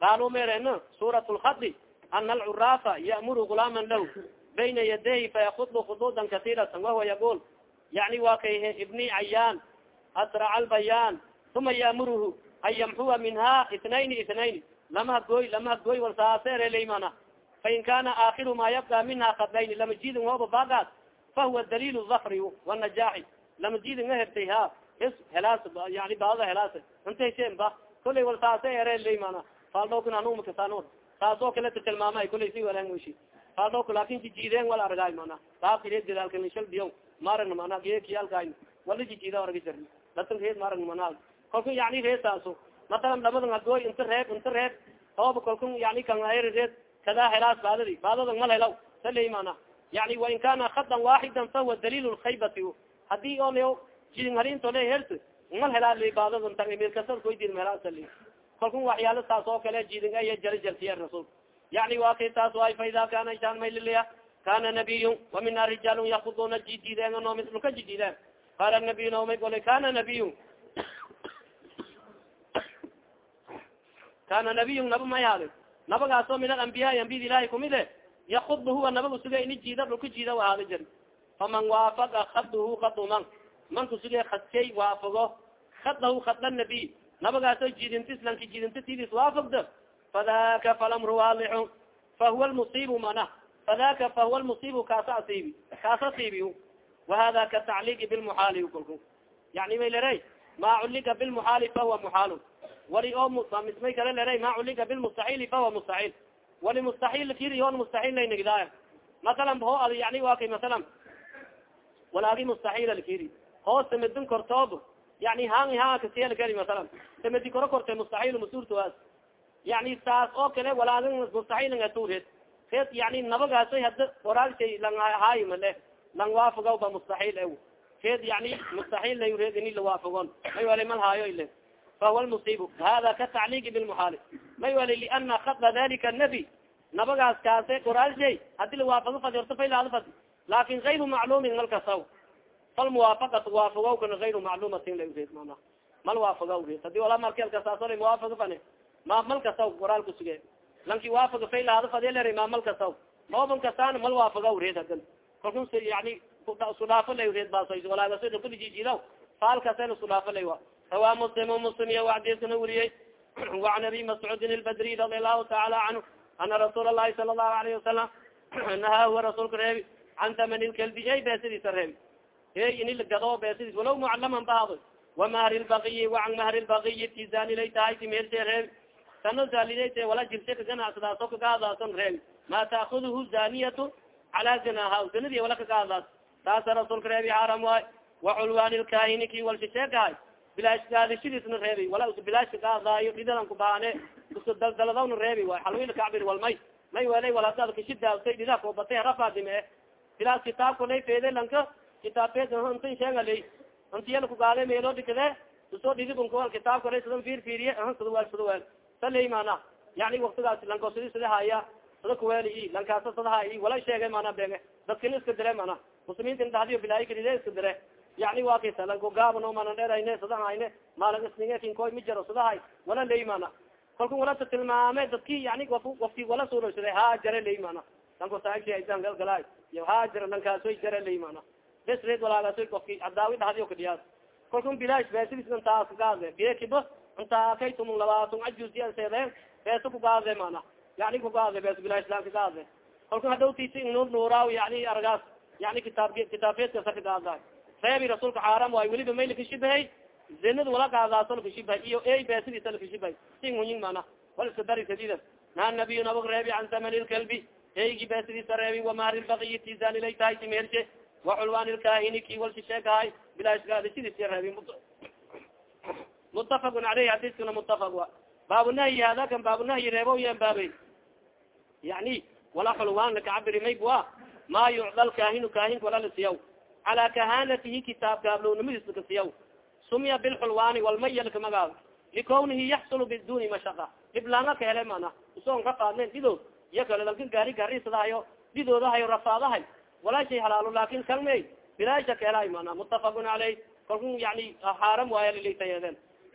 [SPEAKER 1] qaalu meren suurat lkadi ana alcuraafa ya'muru gulaaman lahu bayna yadayhi fayakudu kududan kasiiratan wahuwa yaqul yani wa kay ibni cayaan asraca albayaan uma ya'muruhu an yamxuwa minha itnayn itnayn lama hadgooy lama hadgooy wal saaseerelaymana fain kana aakiru ma yabqa minha kadlayni lama jidin hooba baagaas fahuwa daliil zafri wanajaxi lama jidin nga hertay ha is helaas yani baada helaas inta hesheen ba kulay wal saase erelaymana faaldhowkan hanumakasan taasoo kale ta tilmaamay kulay si walanshi faaldhowka laakin jijiideen wala argaay mana daabkire dadaalkan shal biyo maaragna mana gekiyalkaay wala jijiida arga jar latan reed maaragna mana kolka yani reesaaso matalan lamadan hadooy inta reeb inta reeb ooba kolkan yani kan reed. Kada helaas baadadi. Baadadan mal helaw. Saley mana yani wain kana hadan waaxidan fahuwa daliil lkhaybati haddii o leo jidin halinto le hert mal helaa baadadan tamirkasakoydin melaasali kalkun waxyaalo saas oo kale jidin ay jara jartiya rasul yani wa kay taas waay fa ida kana isaan mayliliya kana nabiyun wa mina rijaalun yakuduna jidideen nomi dhulka jidideen qala nabiy naomay gole kana nabiyun kana nabiyun naba may haadi nabagaasoo min alambiyaai ambiyada ilahi kumide yakudu huwa nabaga suge ini jiida dhulka jiida ahaada jir faman waafaqa kaduhu kadu man. Manku suge kadkay waafago kadahu kada nabiy nabagaaso jidintis lanki jidinta tidis waafagda fadaka falamru waalixu fahuwa lmusibu mana fadaka fahuwa lmusibu kaasa asiibi kaasa asiibi wahada katacliqi bilmuxaali kolku yani may lere ma culiga bilmuxaali fahuwa muxaal wali oo mismay kale lere ma culiga bilmustaxiili fahuwa mustaxiil wali mustaxiil kiriyoon mustaxiil laynagdaaya masalan ho ad yani wa kay masalan walaagi mustaxiil alkiri hoo samedin kortoob yani han ha kasiyal kari masalan samedi koro korte mustaxiil masurtaas yani saas oo kale walaagin mustaxiil atured red yani nabagaasoy hada waraagtay lang haayo male lang waafogaw ba mustaxiil ew red yani mustaxiil lay red ini lawaafogon may wali mal haayo ile fahuwa lmusibu hada katacliqi bilmuxaali may wali kada dalika nabi. Nabagaas kaase qoraalshay haddii lawaafago fadi orta faylaado fadi laakin gayru macluumin malkasaw falmuwaafaqat waafagawkana ayru macluumatin la ureed mana mal waafaga ureed haddii wala markelkasaasol muwaafaga fane ma mal kasaw qoraal kusuge lanki waafaga faylaado fadilera ma mal kasaw ooban kasaan mal waafaga ureed hadan kalku yani isku dhaafo la ureed bas walaagas kulijijidaw faalkasen isku dhaafo la rawaa muslim muslim iya wadiskana weriyey وan <clears throat> abi mascuudin albadri radi allahu taala canhu ana rasuul الlahi sala الlahu alayه wasalam <clears throat> naha huwa rasuulka reebi can taman lkelbi ey beesidiisa reebi hey ini lagado beesidis walaw mucalaman bahado wamahri lbakiyi waan mahri lbakiyi ti zanilay tahay ti meelse reebi tano zalilayte wala jirse kaganacsadaaso kagaadaason reebi ma taakuduhu zaniyatu cala zinaha zinadi wala kagaadaas taasa rasuulka reebi xaram waay waculwaan lkahini ki walshisheekahay bilaash gaadishadiisna reebi wala bilaash kagaadaayo dhidadan kubaane isku daldaladawna reebi waay xalwil kacbir walmay may. Welay waladaad kashidaasay dhida kobatay rafaadime bilaas kitaabka lay feede lanka kitaabkeed intin sheegalay. Intiyal kugaale meelo dhikade u soo dhidibunkual kitaabka lay sidan fiir fiiriye aha suduweel suduweel saley mana yani waktigaas lankosidi sida haya sada kuweli lankaasa sadaha i wala sheegay mana bege dadkina iska dire mana muslimiinta indhadiyo bilaayi kalide iska dire yani wa kaysa lagogaabano mana dheerayne sadahayne maalag isningekin koy mi jaro sadahay wala ley mana kalku walata tilmaame dadki yani wafki wala suuroysada ha jare ley mana lanko saaibsaan galgalaay iyo ha jara lankaasoy jare ley mana besred walaagasoy ofki adaawi dhahdiyo kadhiyaas kalkun bilaash besidis intaas kagaade gekiba intaa kaytum labaatun ajusiyan seedeen beesa kugaade mana yani kugaade bees bilaash lan kagaade kalkun hadhowtisi nur nuuraaw yani argaas yani kitaab kitaabkeedkasa kagaada reebi rasuulka xaaram waay weliba may lakashibahay zinada wala gaadaaso lakashibahay iyo ey beesidiisa lakashibahay sin hunyin mana wal iska dari sadidas naha nabiyu nabag reebi can samani lkalbi eygi beesidiisa reebi wamahri lbaqiyi tisanilay tahay timeershe waxulwaan lkahini ki walsi sheekahay bilaashgaada sidis reebi mutafaqun aleyh hadiskana mutafaq wa. Baabunahyi hada kan baabunahyi reebo yan baabey yani wala xulwaan lakacabiri mayb wa ma yucda lkahinu kahink wala lasiyaw cala kahanatihi kitaab gaablownimadiis lakasiyaw sumiya bilxulwaani walmaya lakamagaado likawnihi yaxsulu biduni mashaqa. Dhiblaanga ka hele mana usoon ka qaadnen didood iyo kale lanka gaari garisadahayo didoodahayo rafaadahay. Walaa shay halaalo laakin kalmey bilaasha ka helaay mana mutafaqun caleyh kalku yani xaaram waaya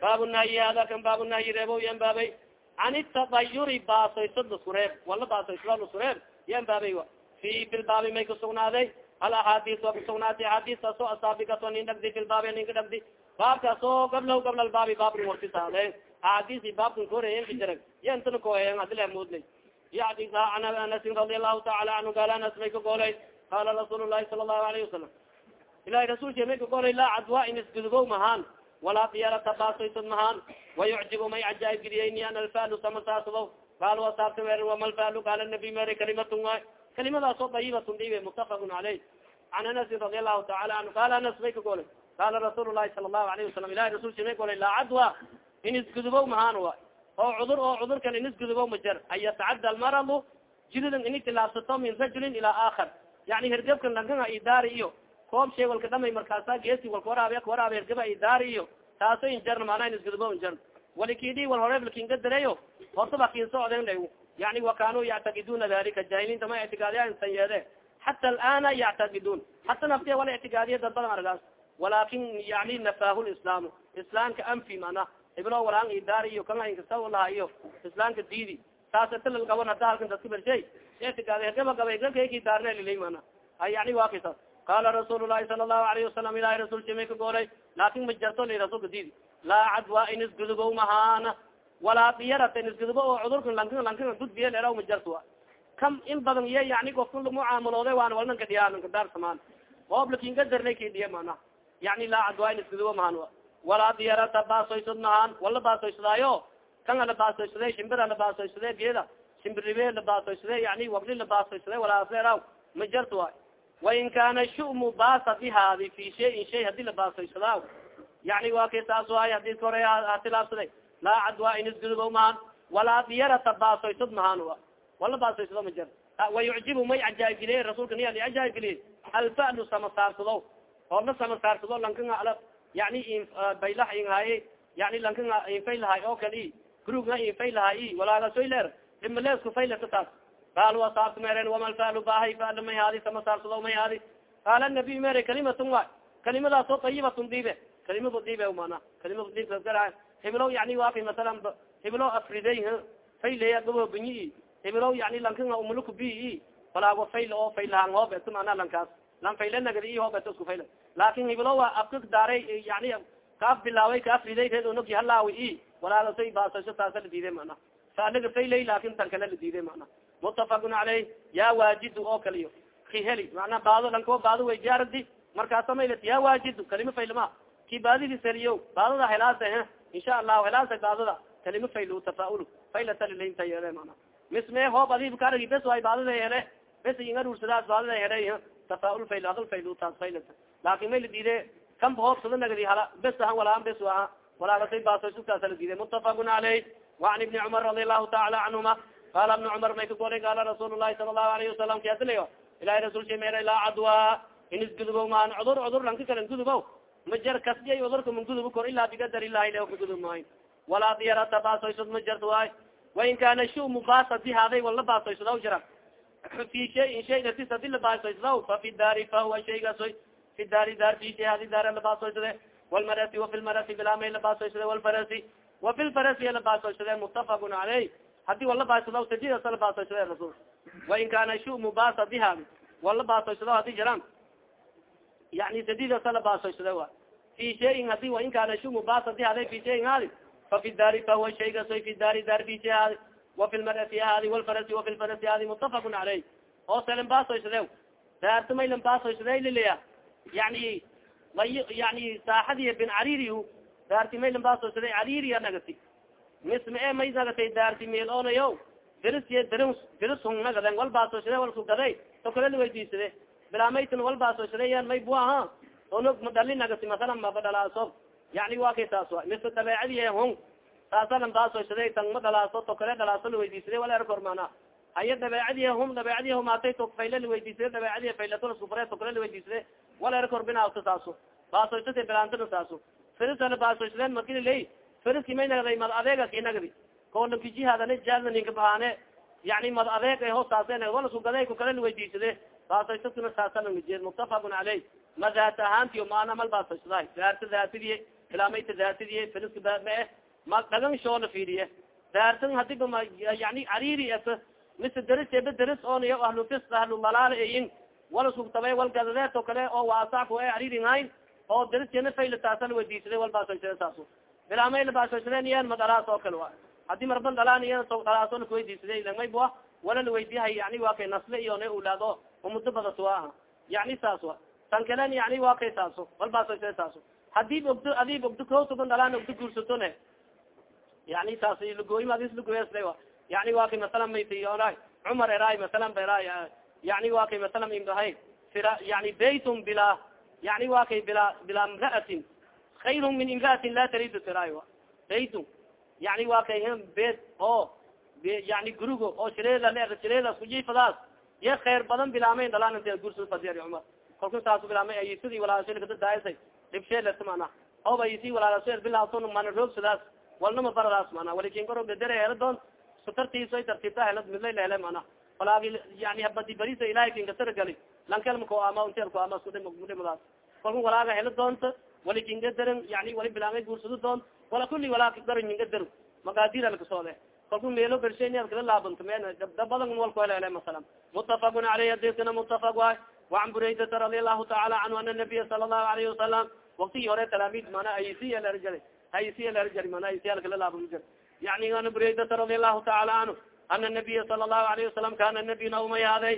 [SPEAKER 1] lilaytayeden baabunahyi hada kan baabunahyi reebo yan baabay. Can itabayuri baasoysad lasku wala baasoysada lasku reeb yan baabay wa. Fi filbaabi may kusugnaaday al axaadiis waa kusugnaatay axaadiistaas oo asaabigato nin dhagdi filbaabi ninka dhagdi baabkaas oo gabla gabla albaabi baabka wartisaade axaadiisi baabkan koreyen kajarag yantana koheyen adila moodlay yani an anasin radi allahu taala canhu gaal anas may ka goolay qaala rasuul lahi sala allahu alayhi wasalam ilahi rasulka may ka golay laa cadwa in isgudubo mahaan walaa diyarata baasoysad mahaan wayucjibu may cajaaib geliyeyni an alfalu samasaasado qaal wasaabta weer wamalfalu qaala nabi mere kalimatun waay kalimadaas oo dayibatun dhibe mutafaqun caleyh can anasin radi allahu taala canhu qaala anas may ka golay qaala rasuul lahi sala allahu alayhi wasalam ilahi rasulka may golay laa cadwa in isgudubo mahaan waay oo cudur oo cudurkan in isgudubo ma jar an yatacadda almaradu jiridan ini tilaabsato min rajulin ilaa aakar yani hergebkan lankaa idaari iyo koob shay walka dhamay markaasa geesi walka waraabe waraabe hergeba idaari iyo taaso injarna maanaa in isgudubo injarn walikidi wal horeeb lakinga dareyo hortaba kin socden la yani wakanuu yactakiduna dalika jahiliinta ma ictigaadiya insan yeede xata alana yactakidun hata naftiya wala ictigaadiya dad badan argaas walakin yani nafahu lislaamu islaamka anfi mana iblo walaan idaari iyo islaamka diidi. Taastalal gaban hada halkan dadka bershay ictigaadi gaba gabay kakaki daarna lilay mana yani waa kisa qala rasuul lahi sala allahu alayhi wasalam ilahi rasulka may ka goolay laakin ma jarto li rasulka diidi laa cadwa in isgudubo mahaana walaa diyarata in isgudubo oo cudurka lankin lankin gudbiye leeraw ma jarto kam in badan iyo yani ofka mucaamaloode waan walnanka dhiyaa nanka daar samaan oob lakinga darnay ki dhiya mana yani laa cadwa in isgudubo mahaan walaa diyarata baasoysad mahaan wala baasoysadaayo kan ala baasoysade shimbir ala baasoysade geeda shimbiribe la baasoysade yani wabli la baasoysade walaasleeraw ma jarto a wain kana shumu baasa bihaadi fi shayin shay haddii la baasoysadaa yani waa kay saas ay haddii kore hatilaabsaday laa cadwa in isgudubo mahaan walaa diyarata baasoysad mahaan a wala baasoysado ma jar wayucjibu may cajaaib geliye rasulka niya cajaaib geliye alfa'lu samasaarsado oo la samasaarsado lankaa yani baylah inhaye yani lankaa infaylahay oo kali grugna infaylahay walagasoy leer imaleesku faylata taas qaal wasaabta meren wamalfalu bahay fal may haadi samasaarsado may haadi qaala nabiy mere kalimatun wa kalimadaas oo tayibatun diibe kalimadu diibe mana kalimadu diibkagara hibilow yani waa kay masalan hibilow afriday fayleya gabo binyi hibilow yani lankaa umuluku bi walaago fayl oo faylahan hoobeto mana lankaas lan fayle nagadi i hoobeto isku fayla laakin hibilow afka daaray yani kaaf bilaaway kaafriday reed onogi halaawi i walaagasay baasasho taasa la diiday mana faalaga faylay laakin tan kale la diiday mana mutafaqun caleyh ya waajidu oo kaliyo. Kiheli mana baado lanko baado way jaaradi. Markaasa maylat ya waajidu kalima faylma ki baadidis heliyo baadada helaasa he insha allahu helaasa baadada kalima fayl tafaaul faylatalinta yeele mana misme hoob adib karagi bes way baadada hele bes ingarursadaas baadada hele tafaaul fayl adal fayl taas faylata. Laakin may la diide kanba hoobsada nagadi hala bes ahan walaan bes aha walaagasay baasosukaasa la diiday mutafaqun caleyh waan ibni cumar radi allahu taala canhuma qala ibna cumar may ka golay qaala rasuul lahi sala allahu alayhi wasalam kaadilay ilahi rasulka mere laa cadwa in isgudubo maan cudur cudur lanka kala gudubo ma jar kasdiya cudurka man gudubo kor ilaa bigadar ilahi le ka gudub maayo walaa diyarata baasoysod ma jarto waay wain kana shumu bas haddii haaday wala baasoysadaw jira fi shayin shay datis haddii labaasoysadaw fa fi daari fahuwa shaygasoy fi daari daar fi shay hadi daar labaasoysade walmarati wafi lmarati bilaamay labaasoysade walfarasi wafi lfarasi labaasoysade mutafaqun caleyh haddii wala baasoysadaw sajidasa labaasoysade rasul wain kana shumu bas haddii haadi wala baasoysadaw haddii jiraan yani sadidasa labaasoysade wa fi shayin haddii wain kana shumu bas haddii haaday fi shayin haadi fafi daari fahuwa shaygasoy fi daari daar fi shay haadi wafi lmarati hadi walfarasi wafi lfarasi hadi mutafaqun caleyh oo selen baasoysade daarta maylan baasoysade lilaya yani yani saaxadiy bin cariri daarti maylan baasoysade caririya nagati misma e may nagatay daarti meel onayo diris dir diris hung nagaden wal baasoysade walku gaday to kale laweydiisade bilaamaytin wal baasoysade yan may bu aha onog madali nagati masalan maba dhalaaso yani wa kay taas misma dabeecadiy hung taasalan baasoysade tan ma dhalaaso to kale dhalaaso laweydiisade wala erkormana haya dabeecadiy hum dabeecadiy humaatay to fayla laweydiisade dabeecadiy faylatulaskufure to kale laweydiisade wala erkorbinaato taaso baasoysate bilaantana taaso ferisana baasoysadeen makililey feriski may nagday mad adeega ki nagdi koolankijihadana jaalna ninka bahaane yani mad adeeg ho saase wala sugaday ku kale laweydiisade baasoysatuna saasalangajeed muttafaqun caleyh ma daat ahaantiyo maana mal baasoysadahay daarta daatidiye ilaamayta daatidiye feriska bae ma dhagan shoola fiiriye daartan hadiba ma yani cariri as mise deris eba deris onayo ahlufis ahlumalaala eyin wala sugtabay wal gadadeeto kale oo waasaku e caririn hayn oo derisena fayla taasa laweydiisada wal baasoysade saas bilaamay la baasoysadeen iyan ma dhalaas oo kale wa haddii marban dhalaan iya dhalaaso lakuweydiisada lamay bua wala laweydiyahay yani waa kay nasle iyo na ulaado umudo badato aha yani saas wa tan kalen yani waa kay saaso wal baasoysade saaso haddii ogdo adii ogdo kawtuban dhalaan ogdo guursatone yani saas lagooyim adis lagooyasla wa yani waa kay masalan maytiyora cumar eraay masalan ba eraay yani wa kay masalan imdahay fira yani baytun bila yani wa kay bila bila imra'atin khayru min imra'atin la taridu tiraay baytun yani wa kay bed oo yani gurigo oo shireedas kujifadaas ye khayr badan bilaamay dhalaan inte gursa fadiya cumar kalku saasu bilaamay ayisidi walaalasdaasay dhibsheelata mana oba ayisi walaalasel bilaawton mana roogsadaas walnama baradaas mana walikin koro bedere hela doon sutartiiso tartiibta hela midlay lehele mana walaagi yani habadi barisa ilahay kingasaragali lankelmako ama untelko ama skudhimadaas kalku walaaga hela doonta wali kingadar yani wali bilaangay guursado doon wala kuli walaa kadar mingadar maqadir alkasoode kalku meelo bersheniad kala laabanto me dabdabadan walkuhelele masala mutafaqun aleyh hadiskana mutafaq waay. Waan buraydata radi allahu taala canhu ana nabiya sala allahu alayhi wasalam waktigii hore talaamid mana haysiyalerjara haysiyalrjar mana haysiyal kala laaban jar yani ana buraydata radi allahu taala canhu ana nabiya sala allahu alayhi wasalam kana nabiy naumay haday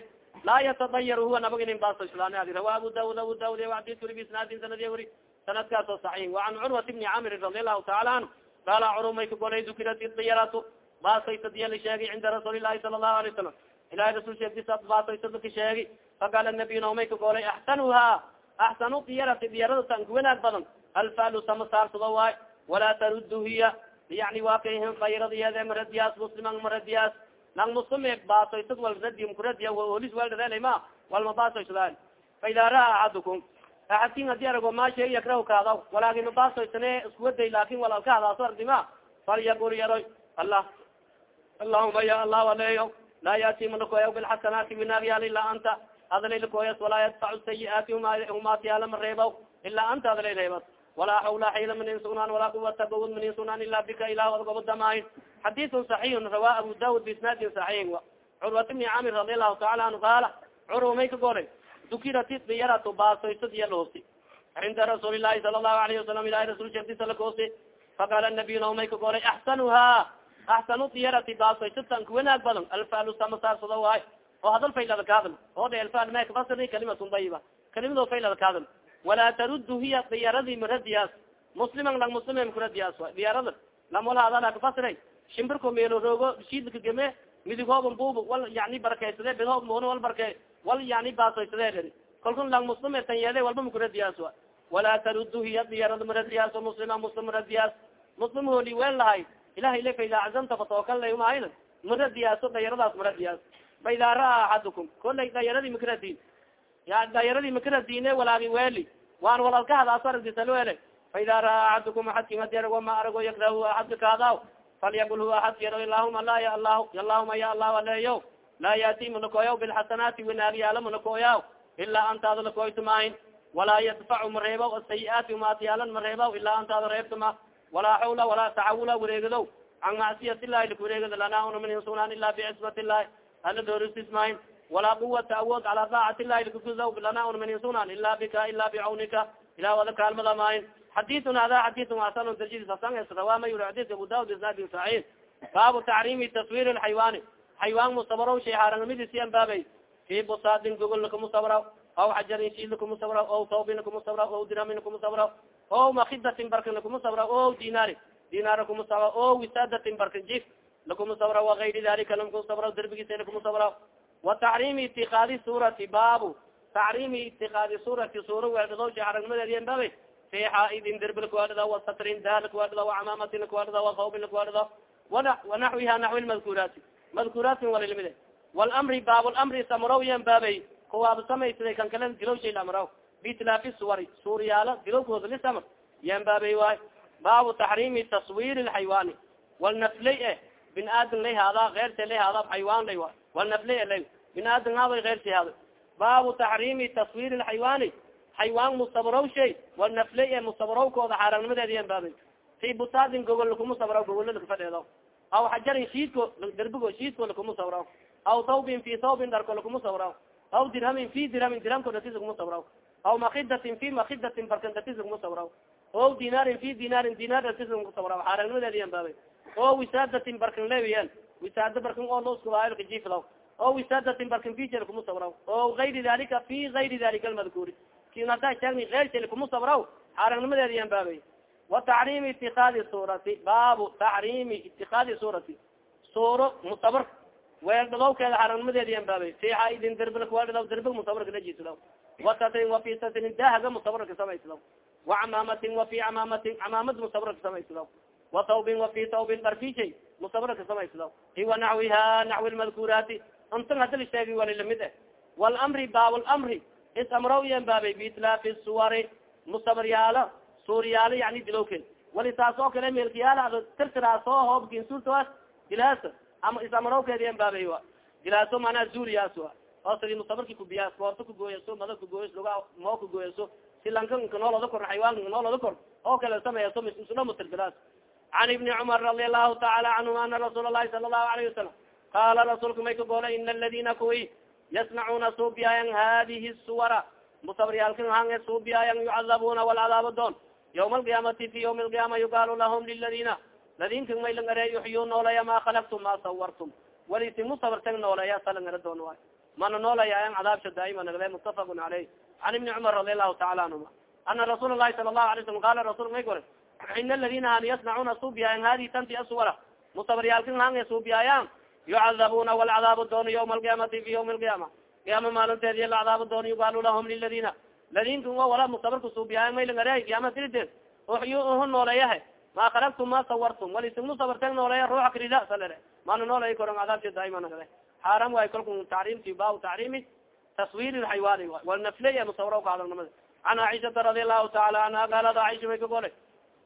[SPEAKER 1] laa yatadayar huwa nabag inin basoslaan adi rawa abu daud abu daud adis wuri biisnaadin sanadiya wuri sanadkaas oo saxiix. Waan curwat bni camrin radi allahu taala anhu qaala curumay kagolay dukirat diyaratu baasaytadiya la sheegay cinda rasuuli lahi sala allahu alay wasalam ilahay rasul sheegdisa baasaytada ka sheegi faqaala nabiy naomay kagolay axsanuha axsanu diyarati diyarada tan ku wanaag badan. Alfalu sama saarsado waay walaa taruddu hiya yani waakayhin kayradiyade maradiyaas musliman maradiyaas nang muslime baasaysad wal radium kuradiya olis weldareelay ma walma baasaysadaal fa idaa ra'a axadukum axadkin haddii arago maasha yakrahu kaadaw walaakin ubaasoysane iskuwaday laakin walal kaadaaso ardima falyaqul yaroy allah allahuma ya allah waleeyo laa yaati malakoya bilxasanaati winaagyal ilaa anta. Adalay lakoyas walaa yadfacu sayiaati humaatiyala ma reebaw. Ilaa anta adalay reebas walaa hawla hayla minin sugnaan walaa quwata gawod minin sugnaan ilaa bika ilah adgobo damaahin xadiiun saxiixun rawaa abu daawud biisnaadin saxiixin wa. Curwat ibni camir radialahu taala anhu qaala curwa may ka golay dukirati diyaratu baasoysad iya loosi cinda rasuuli lahi sala الlahu alayhi wasalam ilahi rasul sherdisa lakoosi faqaala nabiy naw may ka golay axsanuha axsanu diyarati baasoysatan ka wanaag badan alfalu sama saarsado waay oo hadal faylada ka hadal oo de alfal ma kafasiri kalimatun dayiba kalimado faylada ka hadal walaa taruddu hiya diyaradii maradiyaas musliman lang muslimen kuradiyaas wa diyarada lamala hadala kafasiray shimbirko meelo roogo shidka game midigooban bub wal yani barakaysade bidhoob moon wal barke wal yani baasoysade kalkun lang muslime tan yeede walba makuradiyaas wa walaa taruddu hiya diyarada maradiyaas muslima muslim maradiyaas muslim hooli weel lahay ilahay le faida cazamta fatawakal lay umahayna maradiyaaso dayaradaas maradiyaas fa idaa ra'a axadukum kolay dayaradii makradin ya dayaradii makradine walaagi weeli. Waan walalka hadaaso aragdisaloele fa idaa ra'a axadukum axadkin hadi arago ma arago yakrahu axadka kaadaw falyakul huwa hadkero ilahuma la ya lah allahuma ya allah aleyo laa yaati manakooyaw bilxasanaati wanaagyaala manakooyaw ilaa antaada lakoytumahin walaa yadfacu mareebaw asayiaati umaatiyaalan mareebaw ilaa antaada reebtuma walaa xawla walaa tacawula wareegadow can macsiyat illahi lakwareegada lanaa una min insunan ila bicismat illahi ala dooristismahin walaa quwata awood calaa daacati illahi lakakudaw lanaa una min insunan ila bika ila bicawnika ilah wada kaalmada mahin xadiun hada xadiun hasan darjadiis hasan rawaa ma yuri xadiska abu daud isnaadin saxiix baabu tacriimi taswir lxaywaani xaywaan musabaraw shay xaaranimadiisian baabay fi busaadin gogol lakamusabaraw aw xajarin shid lakamusabaraw o taobin lakamusabaraw o diramin lakamusabaraw o makidatin barkin lakamusabaraw o dinaari dinaar lakamusabaraw o wisaadatin barkin jif lakamusabaraw wagayri dalika lakamusabaraw derbigiisa lakamusabaraw wa tacriimi itikaadi suurati baabu tacriimi itikaadi suurati suura weedhado shay xaarannimadeedian baabay fi xaaidin derbi lakuwaadhada wa satrin dah lakuwaadhada wa camaamatin lakuwaadhada wa taobin lakuwaadhada wanaxwiha naxwi lmadkuuraati madkuuraatin walilimide wlmri baablamri samaraw baabay. Kuwaaba samaysada kan kale dilowshay lamraw bitilaafi suwari. Suuriyaala dilowkooda lisamr yan baabay waay. Baabu taxriimi taswir lxaywaani. Walnafley eh bin aadan lay haada keyrta lay haada xaywaan lay waay. Walnafley lay. Bin aadan haabay keyrta haada. Baabu taxriimi taswir lxaywaani xaywaan musabraw shay walnafley e musabarawkooda xaarangnimadeedi yan baabay fi butaadin gogol lakumusabra gogolo lakafadheedo aw xajarin shiidko derbigo shiidko lakuma sawraw aw thawbin fi thawbin dharko lakuma sawraw aw dirhamin fi dirhamin dirhamko datis lakuma sawraw aw makidatin fi makidatin barkan datis lakuma sawraw o dinaarin fi dinaarin dinaar datis lakuma sawraw xaaragnimadeediyan baabay o wisaadatin barkan lewiyan wisaada barkan oo loskubaayolka jiflaw o wisaadatin barkan fija lakuma sawraw o gayri dalika fi gayri dalika almadkuuri kin haddaa sheegni keyrsa lakuma sawraw xaaragnimadeediyan baabay وتacriim itikاadi surati baabu tacriimi itikاadi surati suuro musabr weeldhadowkeeda xarannimadeedi yan baabay fi xaaidin derbilka weeldhadaw derbig musabrka lajisdaw watatrin wafi tatrin dahaga musabrka samaysdaw وacamaamatin wafi camaamatin camaamad musabrka samaysdaw وatawbin wafi tawbin darfishay musabrka samaysdaw iwa naxwiha naxwi lmadkuraati intan hada la sheegi wali lamid eh wlmri baab lmri is amraw yan baabay biitlaafi suwari musabiryaala suuriyaalo yani dilowken wali taas oo kale melkiyaal ad tirtiraasoo hoobkin suurtaas dilaas ama isamarowkeedian baabay wa dilaaso manaa zuuriyaas wa oo sidi musabarki kubiyaas koorta kugooyaso mada kugooyas luga moo kugooyaso si lanka nkanoolada kor xayawaanka nkanoolada kor oo kale sameeyaso misla mutirbilaas can ibni cumar radi allahu taala canhuma ana rasuul lahi sala allahu alayhi wasalam qaala rasuulka may ka goolay ina aladina kuwi yasnacuuna suubiyaayan hadihi suwara musabaryaalkan hange suubiyaayan yucadabuna walcadaabo doon ywma alقiyamati fi ywmi alقiyama yugaal lahum liladina ladinka maylang are yuxyu noolaya ma khalaqtum ma sawartum walisi musabartag nooleya salangara doon waay mana noolayayan cadaabsha daaima nagle mutafaq caleyh can ibni cumar radi allahu taala anhuma ana rasuul lahi sala lahu alay slam qala rasul may gore ina aladina han yasnacuna suubiyaayan hadi tanti aswara musabaryaalkan hanga suubiyaayan yucadabuna walcadaabu dooni ywma alqiyaamati fi ywmi alqiyaama qiyaama maalinteedi lacadaabu dooni yugalu lahum liladina ladinka wa wala mustabarkusuubiyaay maylangarahay qiyaama tirideed uxyu uhu nooleeyahe ma khalagtum ma sawartum walismu sabarteen nooleeya ruuxa krida salere mana noolay koron cadaabsha daaimangare xaaram waay kalku tacriimti baa tacriimi taswir lxaywaani walnafley musawara kaadalnimada an caiشhata radi allahu taala anha gaalada caisha way ka golay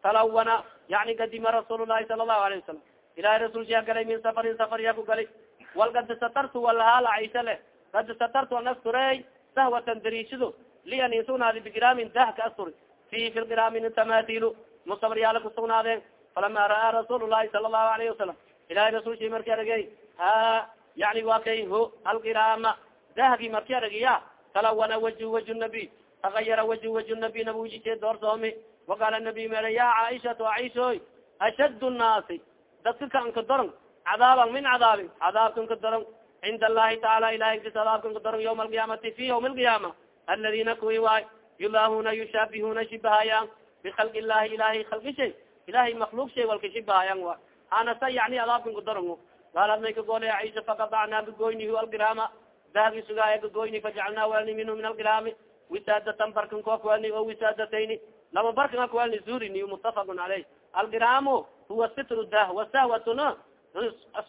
[SPEAKER 1] talawana yani kadima rasuul lahi sala allahu alayه wasalam ilahay rasulshiya galay min safarin safariya ku galay walgad satartu walahaala caisha le gad satartu anasturey sahwatan dariishido lian insugnaadi bigraamin dah ka asturi fi fi lgraamin tamahilu musabaryaala kusugnaadeen falama ra'aa rasuul lahi sala الlahu alayhi wasalam ilahay rasulshi marki aragey ha yani wa kay ho algiraama dahgi marki aragiya talawana waju waju nabi tagayara waju waju nabi nabujise doorsoomi waqaala nabi mere ya caaishatu caishoy ashad nnaasi dadka kanka doron cadaaban min cadaabin cadaabkan ka doron cinda allahi taala ilahay agtis cadaabkan ka doron yawma alqiyaamati fi ywmi alqiyaama aladina kuwi waay yulaahuna yushaabihuna shibahayaan bikalq illahi ilahay kalqi shay ilahay makluk shay walka shibahayaan wa hanasa yani adaabkan kudarango gaalad may kagoolay caisha fakadacnaa kagoynihu algiraama dahagi sugaaya kagoyni fajacalnaa welni minhu min algiraami wisaadatan barkan koo kuelni o wisaadatayni laba barkan a kuelni zurini mutafaqun caleyh algiramu huwa sitr dah wasahwatuna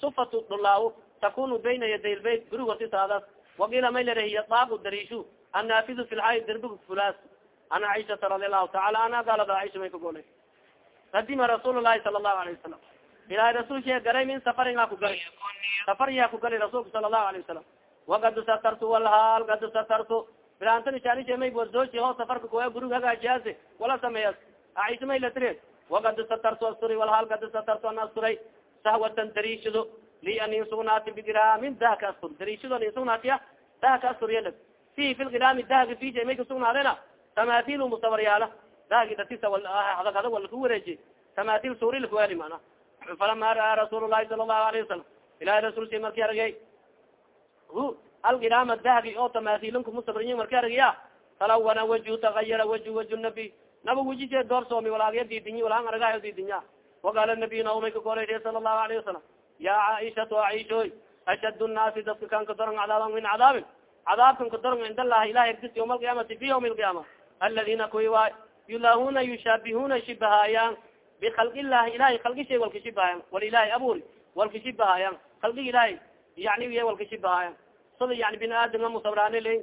[SPEAKER 1] sufat dhulaaw takunu bayna yaday lbayt gurigositaadas wakiila may larahiya daabu darishu annaafidu fi lxay derbig fulas an aishata radi allahu taala anha gaalad aisha may kagolay kadima rasuul lahi sala allahu alayh wasalam ilahay rasulkee garay min safarin ha ku garay safaryaa ku garay rasulka sala allahu alayh wasalam wakad satartu walhaal kad satartu bilaantani shaarishe may warsooshe hoo safarka koya gurig hagaajiyaase wala sameeyas aisha may la tireed wakad satartu asturi walhaal kad satartu an asturay sahwatan dariishado li anin sugnaati bidiraamin dahka astur dariishado nin sugnaatiya dahka asturiya fi fi lkiraami dahga fija may kasugnaadena tamatil musawaryaala dahgi datisa hadag hadag wala kuwareeji tamatil suuri lakuweli mana falama ra'aa rasuul lahi sala allahu alayه wasalam ilahi rasulsi marki aragay hu alkiraama dahgi oo tamatilnka musawaryi marki aragaya talawana waju tagayara waju waju nabi naba wejise doorsoomi walaagya diidinyi walaan aragayo diidinya waqaala nabiy naumay kakolay sala allahu alayه wasalam ya caaishatu aishoy ashad nnaasi dadka kan kadoran cadaaban min cadaabin cadaabkan kadoran cind allahi ilahi agdis yawma alqiyamati fi ywmi alqiyama aladina kuwi waay yulahuna yushaabihuna shibahaayan bikalq illahi ilahay kalgishay walka shibahaayan wal ilahay abuuri walka shibahaayan kalgiga ilahay yani y walka shibahaayan sada yani bini aadamga musabraane le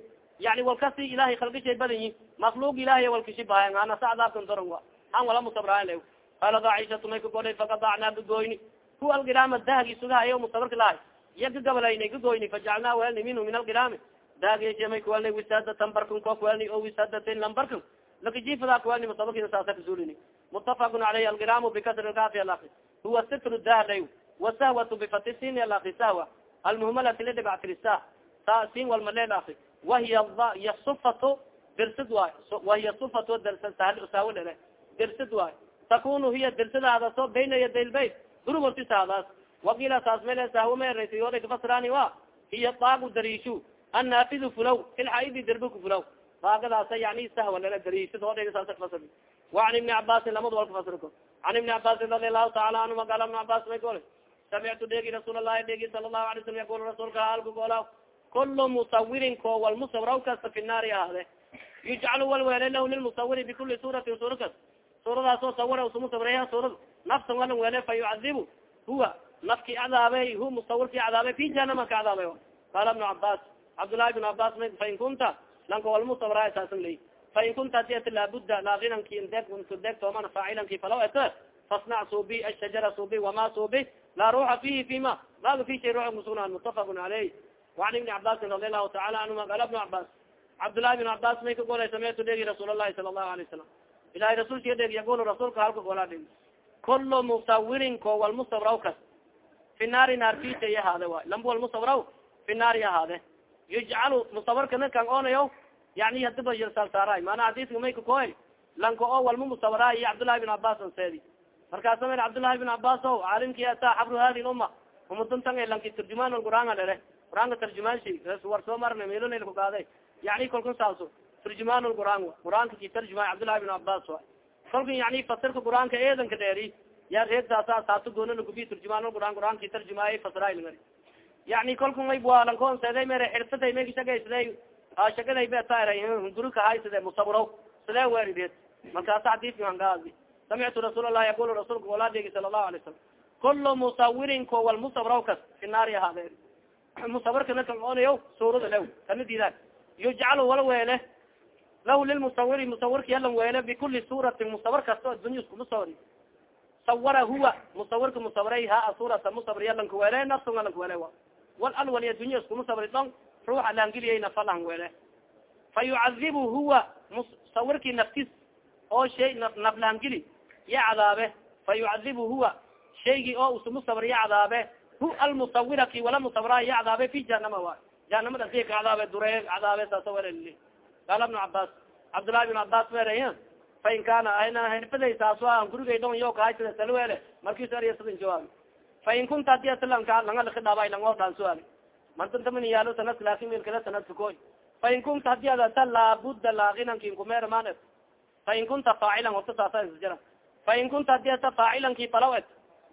[SPEAKER 1] yani walkasi ilahay kalgishay badanyi maklug ilahay walka shibahaayan ana sa cadaabkan doran wa an wala musabraan le qaalat aishatu may kagoday fakadacnaa gagoyni ku algiraama dahgi sugahayo musabarka lahay iya gagabalayna gagoyni fajacalnaa welni minhu min algiraami dahgeshamay kuwelni wisaadatan barkan ko kuwelni o wisaadatin lambarkan lakajifada kuwelni musabarkina saasa kasulini mutafaqun alayhi algiraamu bikasri lkafi alaki huwa sitru dahlay wasahwatu bifati sin sahwa almuhmalati lidhibactirisa sa sin walmalel aki wahiya hiy sufatu dersad waay wahiya sufatu dersad sahli usaawl ele dersad waay takunu hiya dersadaada soo bayna yaday lbayt durugortisaadaas wakiila saas melesahumeraysiyoda kafasraani wa hiya daagu darishu annaafidu fulaw filxaaidi derbiku fulaw daagadaasa yani sahwan ele darishad hodhega saasa kafasr wacan ibni cabaasin lamad wal kafasriko can ibni cabaasin radi allahu taala anhuma gaala ibn cabaas may gole samictu dheegi rasuul allahi dheegi sala allahu alay slam yakul rasuulka halku goola kul musawirin ko wal musawiraw kasta fi naari ahaade yujcal walwele lah lilmusawiri bikuli suratin suura kas suuradaas oo sawira usmusawiraya suurad nafsan walan wele fa yucadibu huwa nafki cadaabey hu musawirki cadaabey fi janama ka cadaabay qaala ibnu cabaas cabdillaahi bn cabaas ma fain kunta lanka walmusawira saasan ley fain kunta adi et laabuda laainanki deg toomana faacilanki falaw ete fasnac subi ashajara subi wama subi laa ruuxa fihi fima maaga fi shay ruuxa kusugnaan mutafaqun caleyh وan iبni cabasin radi allahu taala anhuma qala iبnu cabas cabdالlahi بn cabas may ka golay sameytu dhegi rasuul الlahi sala الlahu alيه wasalam ilahay rasulka dheg yagul rasuulka halka golaa dhegi kulu musawirin ko walmusawraw kas fi naari naar fisay ahaade way lamb walmusawraw fi naari ahaade yujcalu musawirkana kan onayo yani hadiba salsaaray mana hadiska may kakoy lanka oo walma musawiraay iyo cabdullahi bin cabas an seedi markaasa ma cabdullahi bin cabas o caalimki ata xabru hadi lumma umadantan lanki turjumaan qur'aanka dhere qur'aanka tarjumaanshi war soo marna melonel kugaade yani kolkan saaso turjumaan qur'aan qur'aanka ki tarjumay cabdullahi bin cabas wa. Kolkan yani fasirka qur'aanka eedanka dheeri ya reed saasa saato goonalagubi turjumaan qur'aan qur'aanki tarjumaay fasiraay ngari. Yani kolka may bualankoon seeday mere xirfaday may shagaysday shagaday betara gurika hay side musawiraw sidee weerideed markaasa xadiidka hangaadi samictu rasuul allah yaqul rasuulka walaa degi sala allahu alay salam kulu musawirin ko wal musawiraw kas fi naari musawirkana kan onayo suurada lew kana diidaan. Yujcalu wala weele lahu lilmusawiri musawirka yalan weele bikuli suuratin musawir kasto addunya iskuma sawri sawara huwa musawirka musawiray haa suurata musawir yalanka weele nafsunga lanka weele wa. Wal alwal addunya iskuma sawri dhon ruuxa laangeliya nafalan weele fa yucadibu huwa musawirki naftis oo shay naf laangeli ya cadaabe. Fa yucadibu huwa shaygii oo usumusawir ya cadaabe hu almusawiraki wala musawira ya cadaabe fi jahanama wa. Jahanamada si ka cadaabe dure cadaabe saasa wereli qaala ibnu cabas cabdullahi bin cabas were fa in kaana hirfaday saaso an gurigay dhon yo kahaysa salwele markiisu eryasadin jawaabi fa in kunta adi atlanka langa lakidhaabay langoo dhaan suaali martantaman yaalo sanadka laakin milkala sanadka koy fa in kunta haddii adata laabuda laakinanki kumeerman fa in kunta faacilan horta saasa isjira fa in kunta haddii ata faacilanki falaw et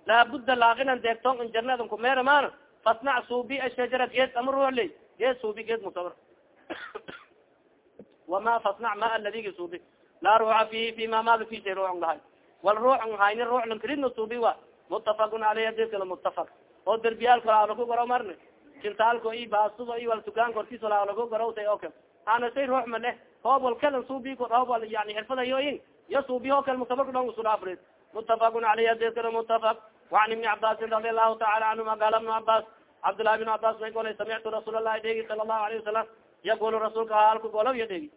[SPEAKER 1] laabuda laakinan deegton injarnedan kumeeraman fasnac suubi ashajara geed ama ruuxley geed suubi geed musawir wama fasnac ma aladigi suubi laa ruuxa fihi fima maada fi shay lahay wal ruucn hayni ruuclan karidna suubi wa mutafaqun aleyh adikala mutafaq oo derbiyaalka walaa laku garo marne jintaalko i baasudo i wal dukaanka hortiis walaa laku garowtay oka ana say ruux ma hoob wal kalan suubi hoob wal yani xirfadayo in yo suubi oo kale mutafarka dhon usula afrid mutafaqun aleyh adikala mutafaq وan iبni cabاsin رadi الlahu taعala canهuma qala بن cabاs cabdالlahi بن cabاs may golay samictu rasuul الlahi dheegi sala الlahu عlaه وasalam yaqul rasuulka halku golaw ya dheegi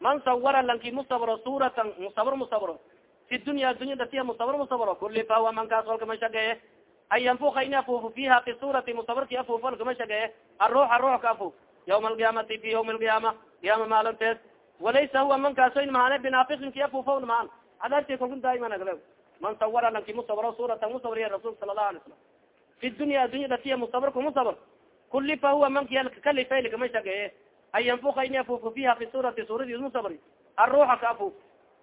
[SPEAKER 1] man sawara lanki musabro suratan musabr musabro fi dunya dunya datiya musabr musabro kuli fa huwa man kaas olkama shageeye an yanfuka in afufu fiha fi surati musabrki afuuf olkama shageeye aruuxa ruux ka afuuf yawma alقiyamati fi yawmi alقiyama qiyama maalinteed walaysa huwa man kaasoyn maane binaafikin ki afuufon maan cadaabti kalku daaimanagle man sawara lanki musabro suratan musabriya rasulka sala lahu alay salam fi dunya dunya datiya musabrku musabr kuli fa huwa manki kalifaylikama shageeye an yanfuka in afuufo fiha fi surati suuradii musabri aruuxa ka afuuf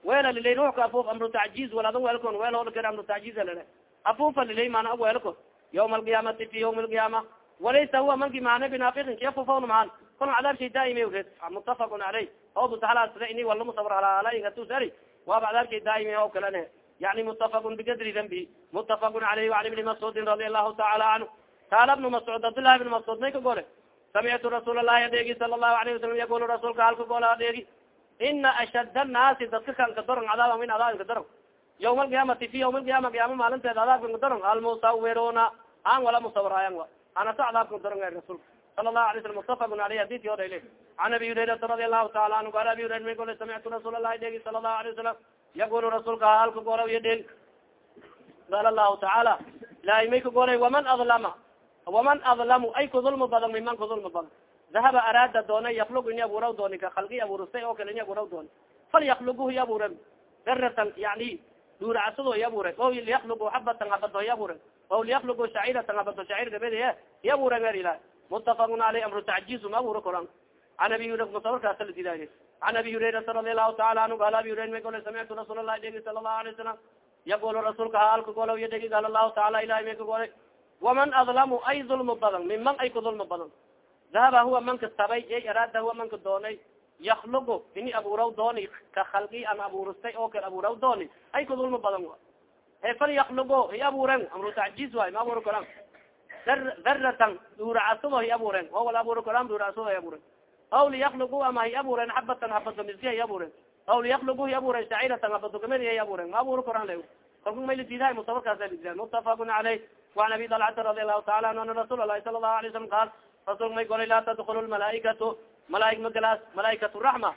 [SPEAKER 1] weela lilay ruux ka afuuf amru tacjiiz waladan weelkon weel hoolakar amru tacjiiz lele. Afuufa lilay maana weelko yawma alqiyaamati fi yawmi alqiyaama walaysa huwa manki maana binaafikin ki afuufon mahan kon cadaab shay daaime red mutafaqun caleyh oobutahalaalsida ini wala musabr halaalaygatusari waaba cadaab shay daaime kalene yani mutafaq bikadri dambi mutafaq alayh an ibni mascuudin radi alahu taala anhu kaala bnu mascuud cabdlahi bn mascuud may ka gole samictu rasuul lahi adeegi sala lahu alayh wasalam yaqul rasuulka halka gole adeegi ina ashad annaasi dadka kan ka daron cadaaban win cadaabin ka daron yawma alqiyaamati fi yawma alqiyaama qiyaama maalinteed cadaabkan ka daron almusawiruna an wala musawiraayan wa anasa cadaabkan ka daron rasuulka sala lahu alay slam mutafaqun aleyh hadidki odayl an abi hurayrata radi alahu taala anhu qaala abi hurayra may gole samictu rasuul lahi adeegi sala lahu alayh wasalam yaqul rasuulka halka goola iyo dheegi qaala lahu tacaala ilahay may ka golay waman adlama waman adlamu ay kudulma badan miman kudulma badan dahaba araada doona yaklug ini aburaw dooni ka khalgi abuurastay oo kale ini aburaw dooni fal yakluguhu i abuuren daratan yani dhuuracasado i abuure o liyaklugu xabatan habado i abuuren o liyaklugu shaciratan habado shacir gabede i er mutafaqun aley amru tacjiiz ma abuuro koran an abi musawarkaasa la dilaay an abi hurairata radi allahu taala anhu qaala abi hurayra may gole samictu rasuul allahi dhegi sala allahu alay wasalam yaqulu rasuulka haalka golaw iyo dhegi qaala allahu taala ilahi may ka golay waman adlamu ay dulmo badan minman ay ku dulmo badan dahaba huwa manka tabay ay araada huwa manka doonay yaklugu ini abuuraw dooni ka khalgi an abuuristay oo kale abuuraw dooni ay ku dulmo badan wa he fal yaklugo hi abuuren amru tacjiiz waay ma abuuri karaan daratan dhuuracasado hi abuuren oo wala abuuri karaan dhuuracasado hi abuuren aw liyaklugu ama hi abuuren xabatan habado miski hi abuuren aw liyaklugu hi abuuren shaciratan habado gamedi hi abuuren ma abuuri karaan le kalku maylitidahay musabarkaasa lidila mutafaqun caleyh وan abi dalcata radi alahu taala anhu ana rasuul lahi sala lahu alay slam qaal rasulka may golay laa tadkul malaaikatu malaaig magalaas malaaikatu raxma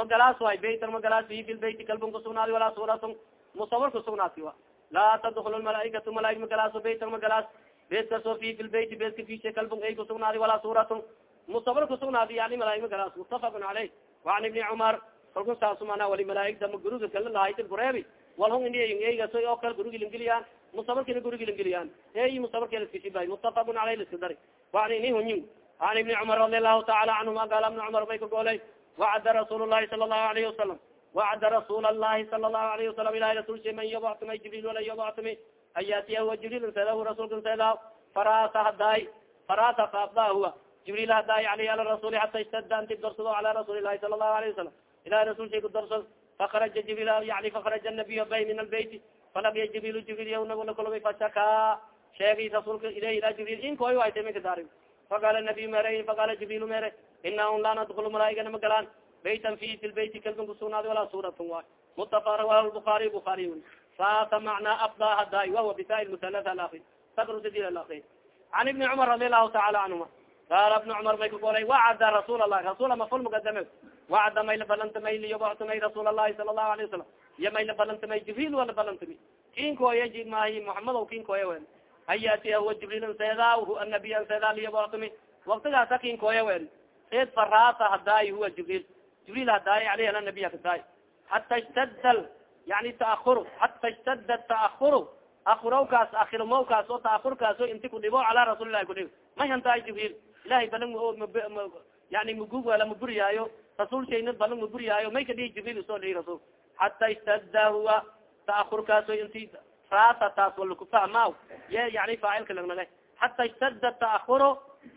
[SPEAKER 1] magalaas way beytan magalaas fi fi lbeyti kalbun kusugnaadi walaa suuratun musawar kusugnaati a laa tadkul malaaikatu malaaig magalaas beytan magalaas beed kaso fi fi lbeyti beedka fishe kalbun ay kusugnaadi walaa suuratun musawar kusugnaadi yani malaaig magalaas mutafaqun caleyh وan ibni cumar kalku saasumana wali malaaigda ma guruga kala lahaytin kureebi walhun ingaso oo kale gurigi lingiliyaan musabarkina gurigi lingiliyaan ey musabarka laskashibay mutafaqun aleyh laska dari wan ini hunyin an ibni cumar radi allahu taala canhuma qaala ibni cumar bay ka goolay wacada rasuul llahi sala allahu alayhi wasalam wacada rasuul allahi sala allahu alayhi wasalam ilahi rasul sha man yobactumay jibril wala yobactumi an yaatiya huwa jibril nseedahu rasulka nseedaa farasa hadaay farasa faabdaa huwa jibril hadaay aleyh ala rasuli hata istada antib darsado ala rasuuli lahi sala allahu alayhi wasalam ilahi rasul shay ku darsad fakaraja jibril yani fakaraja nabiy bay min albayt falaqiya jibril jibril ynaglakoloba fashaka sheegay rasuulka ilah ila jibril inkoy wayta minka daari faqala nabiy mere faqala jibril mere inahum laa nadkulu malaaigana ma galaan baytan fi fi lbeyti kalbin kusugnaadi walaa suuratun waay mutafa rawahu lbukaariy bukaariy wi saasa macnaa abda haday wahuwa bisa musalat alakri sakrusadil alakri can ibni cumar radi allahu taala canhuma qaala ibni cumar may ka golay wacada rasuul allahi rasuula maful mugadame wacda may la balantamay liyobactumay rasuul allahi sala allahu alayه wasalam iyo may la balantamay jibril waa la balantami kinkooya mahi muxamado kinkooya wen an yaatiya huwa jibril nseeda hu anabiy nseeda liyobactumi waktigaasa kinkooya wen ed farasa hadaay huwa jibril jibril hadaay aleyh ana nabiy hadaay hata istada yani taahur hata istada taahuru ahurawkaas akirmawkaas oo taahurkaas o inti kudhibo cala rasuulilahi kudhib may hantaay jibril ilahay balan yani mugug wala maburiyaayo rasul shayna balan maburiyaayo may kadhihi jibril u soo dhihi rasul. Hata istada huwa taahurkaaso inti rasa taas walakufahma ye yani faacilka lagnaga hata istada taahuro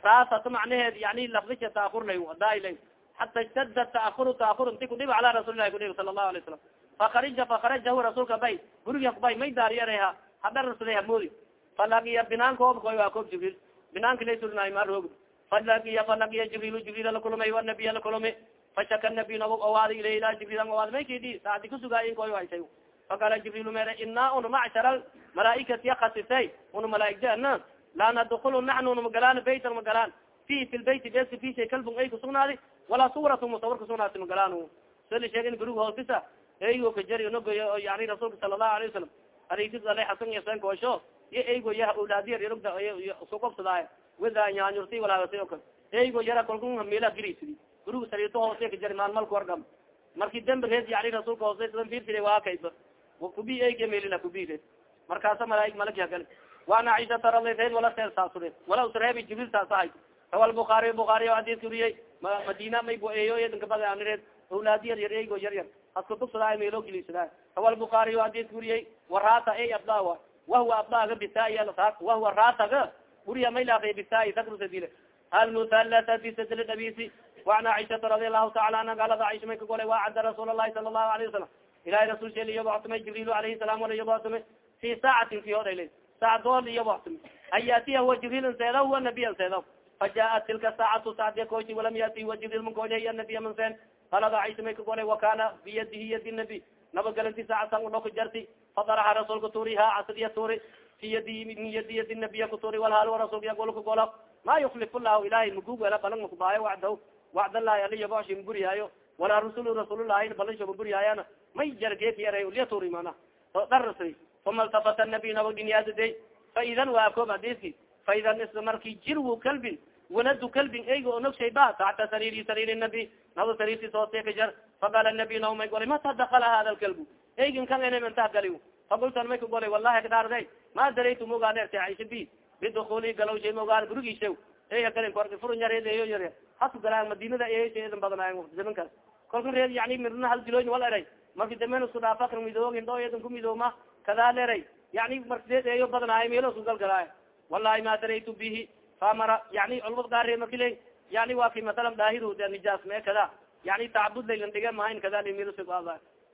[SPEAKER 1] rasata macnaheed yani lafdisha taahur lay daay hata istada taahuru taahur inti kudhib cala rasulilahi kudhib sala allahu alay salam fakarija fakarajahu rasuulka bay. Guriga bay may daariyarha hadharasada hamoodi falagiya binaankoob koy waa koob jibril. Binaanka laysulnaay ma roog falagiya falagiya jibril jibril lakulumay wanabiy lakulumi fashaka nabiy nabog owaadi ilah ila jibril owaad may kidi saadi kusugaay koy waysay faqala jibril mere ina un macshar malaaikati khasisay una malaaigdana laa nadkulu naxnu unamagalaan baytan magalaan fi fi lbayt beska fishay kalbun ay kusugnaadi walaa suwratu musawar kusugnaati magalaan sali sheegen gurig hoosisa eygo kajari nogoy yani rasuulka sala allahu alayه wasalam arigtis ale xasan yasen koosho iyo eygo yaha awlaadiya rirugda sukobsadaay wida nyaanyurti walaagasa o kal eygo yara kalku hamila girisidi guruga sariirto hoose kajari maalmalka wargam marki dembi reed yani rasuulka hoose sidan fiirfire waa kayba kubi eyga melila kubire markaasa malaaig malagya gali waan aishata radireed wala seer saasure wala usreebi jibril saasahay rawa lbukaariy bukaariy xadiiska uriyey madina may boeeyo dankabada anireed awlaadiyar yar eygo yar yar. Haskutugsadaa meelo gelisadaa rawa lbukaariy uriyey warata ey abdawa wahuwa abdaga bisaai wahuwa rataga uriya may laakay bisaai takrusadile almuhalatati sadl dhabisi waan aishata radi allahu taala anha galada aisha may ka golay waacada rasuul alahi sala allahu alayه wasalam ilahi rasul shel iyobaxtumay jibril alayhi salam wala iyobaxtumay fi saacatin fi odhayla sacdood iyobaxtumay an yatiya huwa jibril seeda huwa nabiy seeda fajaءat tilka saacatu sacdiya kooti walam yati huwa jibril mankoya iya nabiya mansen galada aisha may ka golay wakana biyadihi yadi nabi. Nabagalanti saacasan udhoko jarti. Fadaraxa rasuulka turiha casadiya turi yadi nabiya kuturi walhaal rasulka yagolka gola ma yuklif llahu ilahay magugela balang makubaayo wacdaw wacdalahi aliyaboshi magurihaayo walaa rasul rasuullahi balansho magurihaayana may jargeekiyara liaturi mana darasri uma altafata nabiy nabag dinyaadade faidan waa koob hadiski faidan isla marki jirwu kalbin waladu kalbin eyga onogshay ba taxta sariiri sariiri nabi naba sariirti sooseka jar faqala nabiy naw may golay mata dakala hada lkalbu eygin kan enmantah gali faqultan may ka golay wallahi kadhaarday ma daraytu mogaanerte aisha bi bidukuli galawshay mogaan gurigiisha eya galin korka furu yareedeyo yare hasu galaan madinada eedan badnaayo zamankaas kolka reed yani mirna hal diloyn wal eray marki damen isku dhaafakr midoogin do edan ku midooma kadaa leray yani markadeed eeyo badnaayo meelo isku galgalaayo wallahi ma daraytu bihi famara yani culmad gaare marki le yani waa ki masalan daahir de nijaas mee kada yani tacbud laylan dhiga mahayn kada mil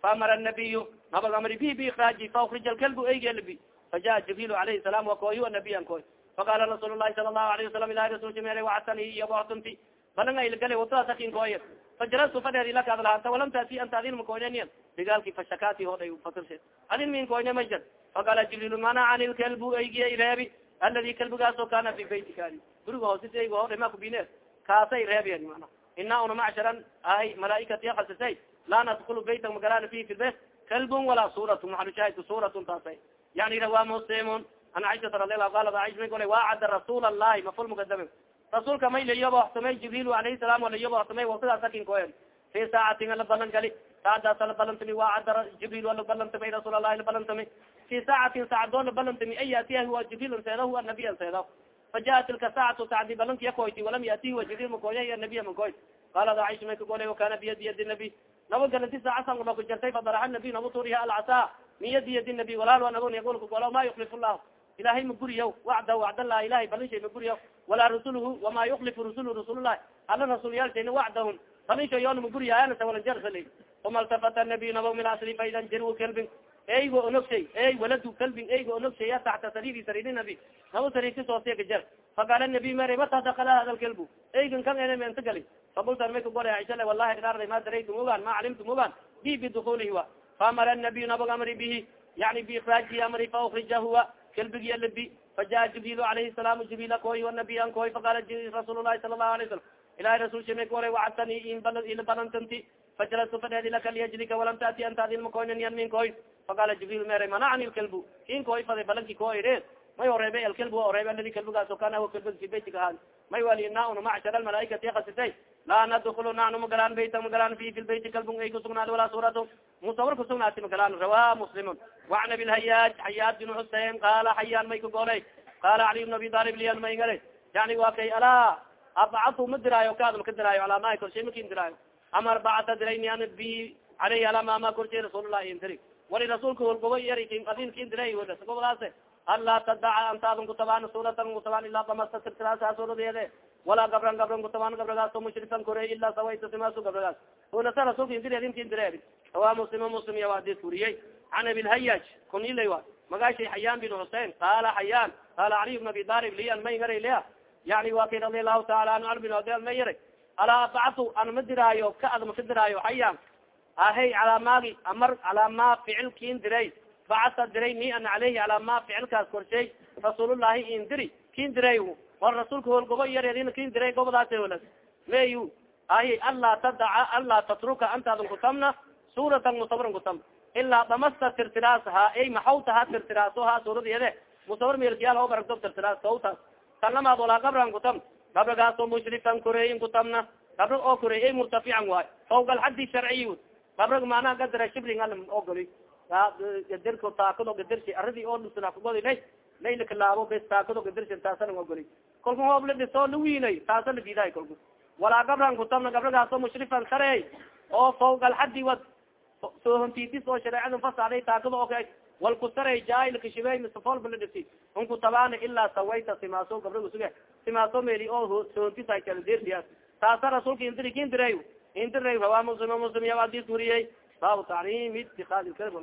[SPEAKER 1] faamara nabiyu nabag amri bi biikraaji fakrij alkalbu eygelbi fajaء jibril alayhi salam wakoy nabiyan koy faqala rasuul lahi sala lahu alayه wasalam ilahi rasulka mere waatani iyo boxtunti balang aylgale watasakin koye fajalastu fadheedi lakadlahanta walam taati anta adin makoynenian digaalki fashakati hoday fatirse adin min koyne majad faqala jibril manacani lkalbu eygiya ireebi aladi kalbigaaso kana fi baytikani guriga hoosis eyg hodhay ma kubine kaasay reebiyan mana ina una macsharan ahay malaaikati khasisay laa nadkulu bayta magalaan fi fi lbayt kalbun walaa suurat maalushahidka suuratun taasay yani rawa muslimun an caishata radialahu qalat aisha may golay waacada rasuul allahi maful mukadame rasuulka may layoboxsamay jibril alayhi salam layoboxsamay waktidaas akin koen fi saacatin ala balan gali saacadaas ala balantami waacada jibril ala balantamay rasuul allahi la balantami fi saacatin saacadoo la balantami an yatiya huwa jibril seeda huwa nabiyan seeda fajaat tilka saacatu sacdi balantiya koyti walam yati huwa jibril makoya iya nabiya makoy qalat aisha may ka golay wakana biyadi yadi nabi naba galanti saacasan unaku jartay fadaraxa nabiy nabu turiha alcasa min yadi yadi nabi walaal wa nabon yagulka gola ma yuklif llah ilahay maguriyaw wacda wacdallah ilahay balinshay maguriyaw walaa rasulhu wama yuklifu rasul rasullahi ala rasulyaalshayna wacdahum balinsha yoona maguriyayanasa walanjarsala uma altafata nabiy naba min asri faidan jirwu kalbin. Eygo onogshay ey waladu kalbin eygo onogshay taxta sariri sariri nabi. Naba sarirti sooseka jar. Faqaala nabiy mare mata dakala hada lkalbu eygan kan ene menta gali fakultan may ka golay aisha le wallahi kadaarday ma daraytum ogaan ma calimtum ogaan bi bidukulihi wa faamara nabiy nabag amri bihi yani biikraajihi amri fakrija huwa kalbigi alabi fajaء jibril alayhi salam jibril koy wanabiy an koy faqala rasuul lahi sala lahu alay salam ilahi rasul shimay ka waray wacatani ila balantanti fajalastu fadheedi laka liyajlika walam taati anta adin makoynan min koy faqala jibril mere manacani lkalbu kin koy faday balanki koyre may oreebe alkalb oreebe aladi kalbigaaso kana huwa kalbig fi baytika ahaad may wali ina una macshar almalaaikati khasitay laa nadkulu nanu magalaan bayta magalaan fi fi lbayti kalbun ay kusugnaad walaa suuratu. Musawar kusugnaati magalaan rawa muslimun. Waan abi lhayaaj xayaad bin xusein qaala xayaan may ka golay qaala cali bn abi dalib liyan may ngale. Yani waa kay alaa abacatu ma diraayo kaad maka diraayo alaa maa korshay makin diraayo. Ama arbacata dirayni an bi aleyhi alaa maama korshay rasuullah intiri wali rasuulka holgoba yari adinkin diray gobadaase anlaa tadaca antaadan kutabaan suuratan kutabaan ilaa damasta tirtiraasa suuradeede walaa gabran gabran kutabaan gabragaas o mushrikan kore ilaa sawayta simaasu gabragaas. Unasa rasulka indireed inti indireed rawa muslim muslim iya adis kuriyey can abilhayaaj kunilay wa magaashay xayaan bin xusein qaala xayaan qaala caliy bn abi dalib lian may ngaray lea. Yani wa kay radi allahu taala anu albin odel may yaray alaa abacatu an ma diraayo ka ad maka diraayo xayaan ahey calaa maagi amar calaa ma ficil kin diray bacasa diray ni an aleyhi calaa ma ficilkaas korshay rasuulullahi in diri kin diray war rasuulka hol gobo yareedin kin diray gobadaas holas meyu ahi anlaa tadaca anlaa tatruka antaadan kutamna suuratan musawran kutam ilaa damasta tirtiraas ha ey maxawta ha tirtiraaso ha suuradiyade musawar meelkiyaal ho baragto tirtiraas sawtaas tanlamaad walaa gabran kutam gabrigaaso mushrifan koreeyin kutamna gabrig oo koreey ey murtafican waay. Fawga alxaddi sharciy gabrig maanaha gadara shibling al ogoli gadirko taakado gadirsi aridi oo dhusanafugodi lay laylaka laabo bes taakado gadirsi taasana ogoli kolka hoob la dhiso la wiinay taasa la diidahay kolku walaa gabran kutabna gabrigaaso mushrifan sarey oo fawga alxaddi wad soohontitis oo shareecada fasaday taakada oo ka wal kusaray jaailkashibey misafolba la dhisi unku tabaana ilaa sawayta simaaso gabriga suge simaaso meli oo soohontisaykaldersias taasa rasuulka indiri kindiray indiray hawa muslim muslim ya adis wariyey baabu tacriim itikaadi kalb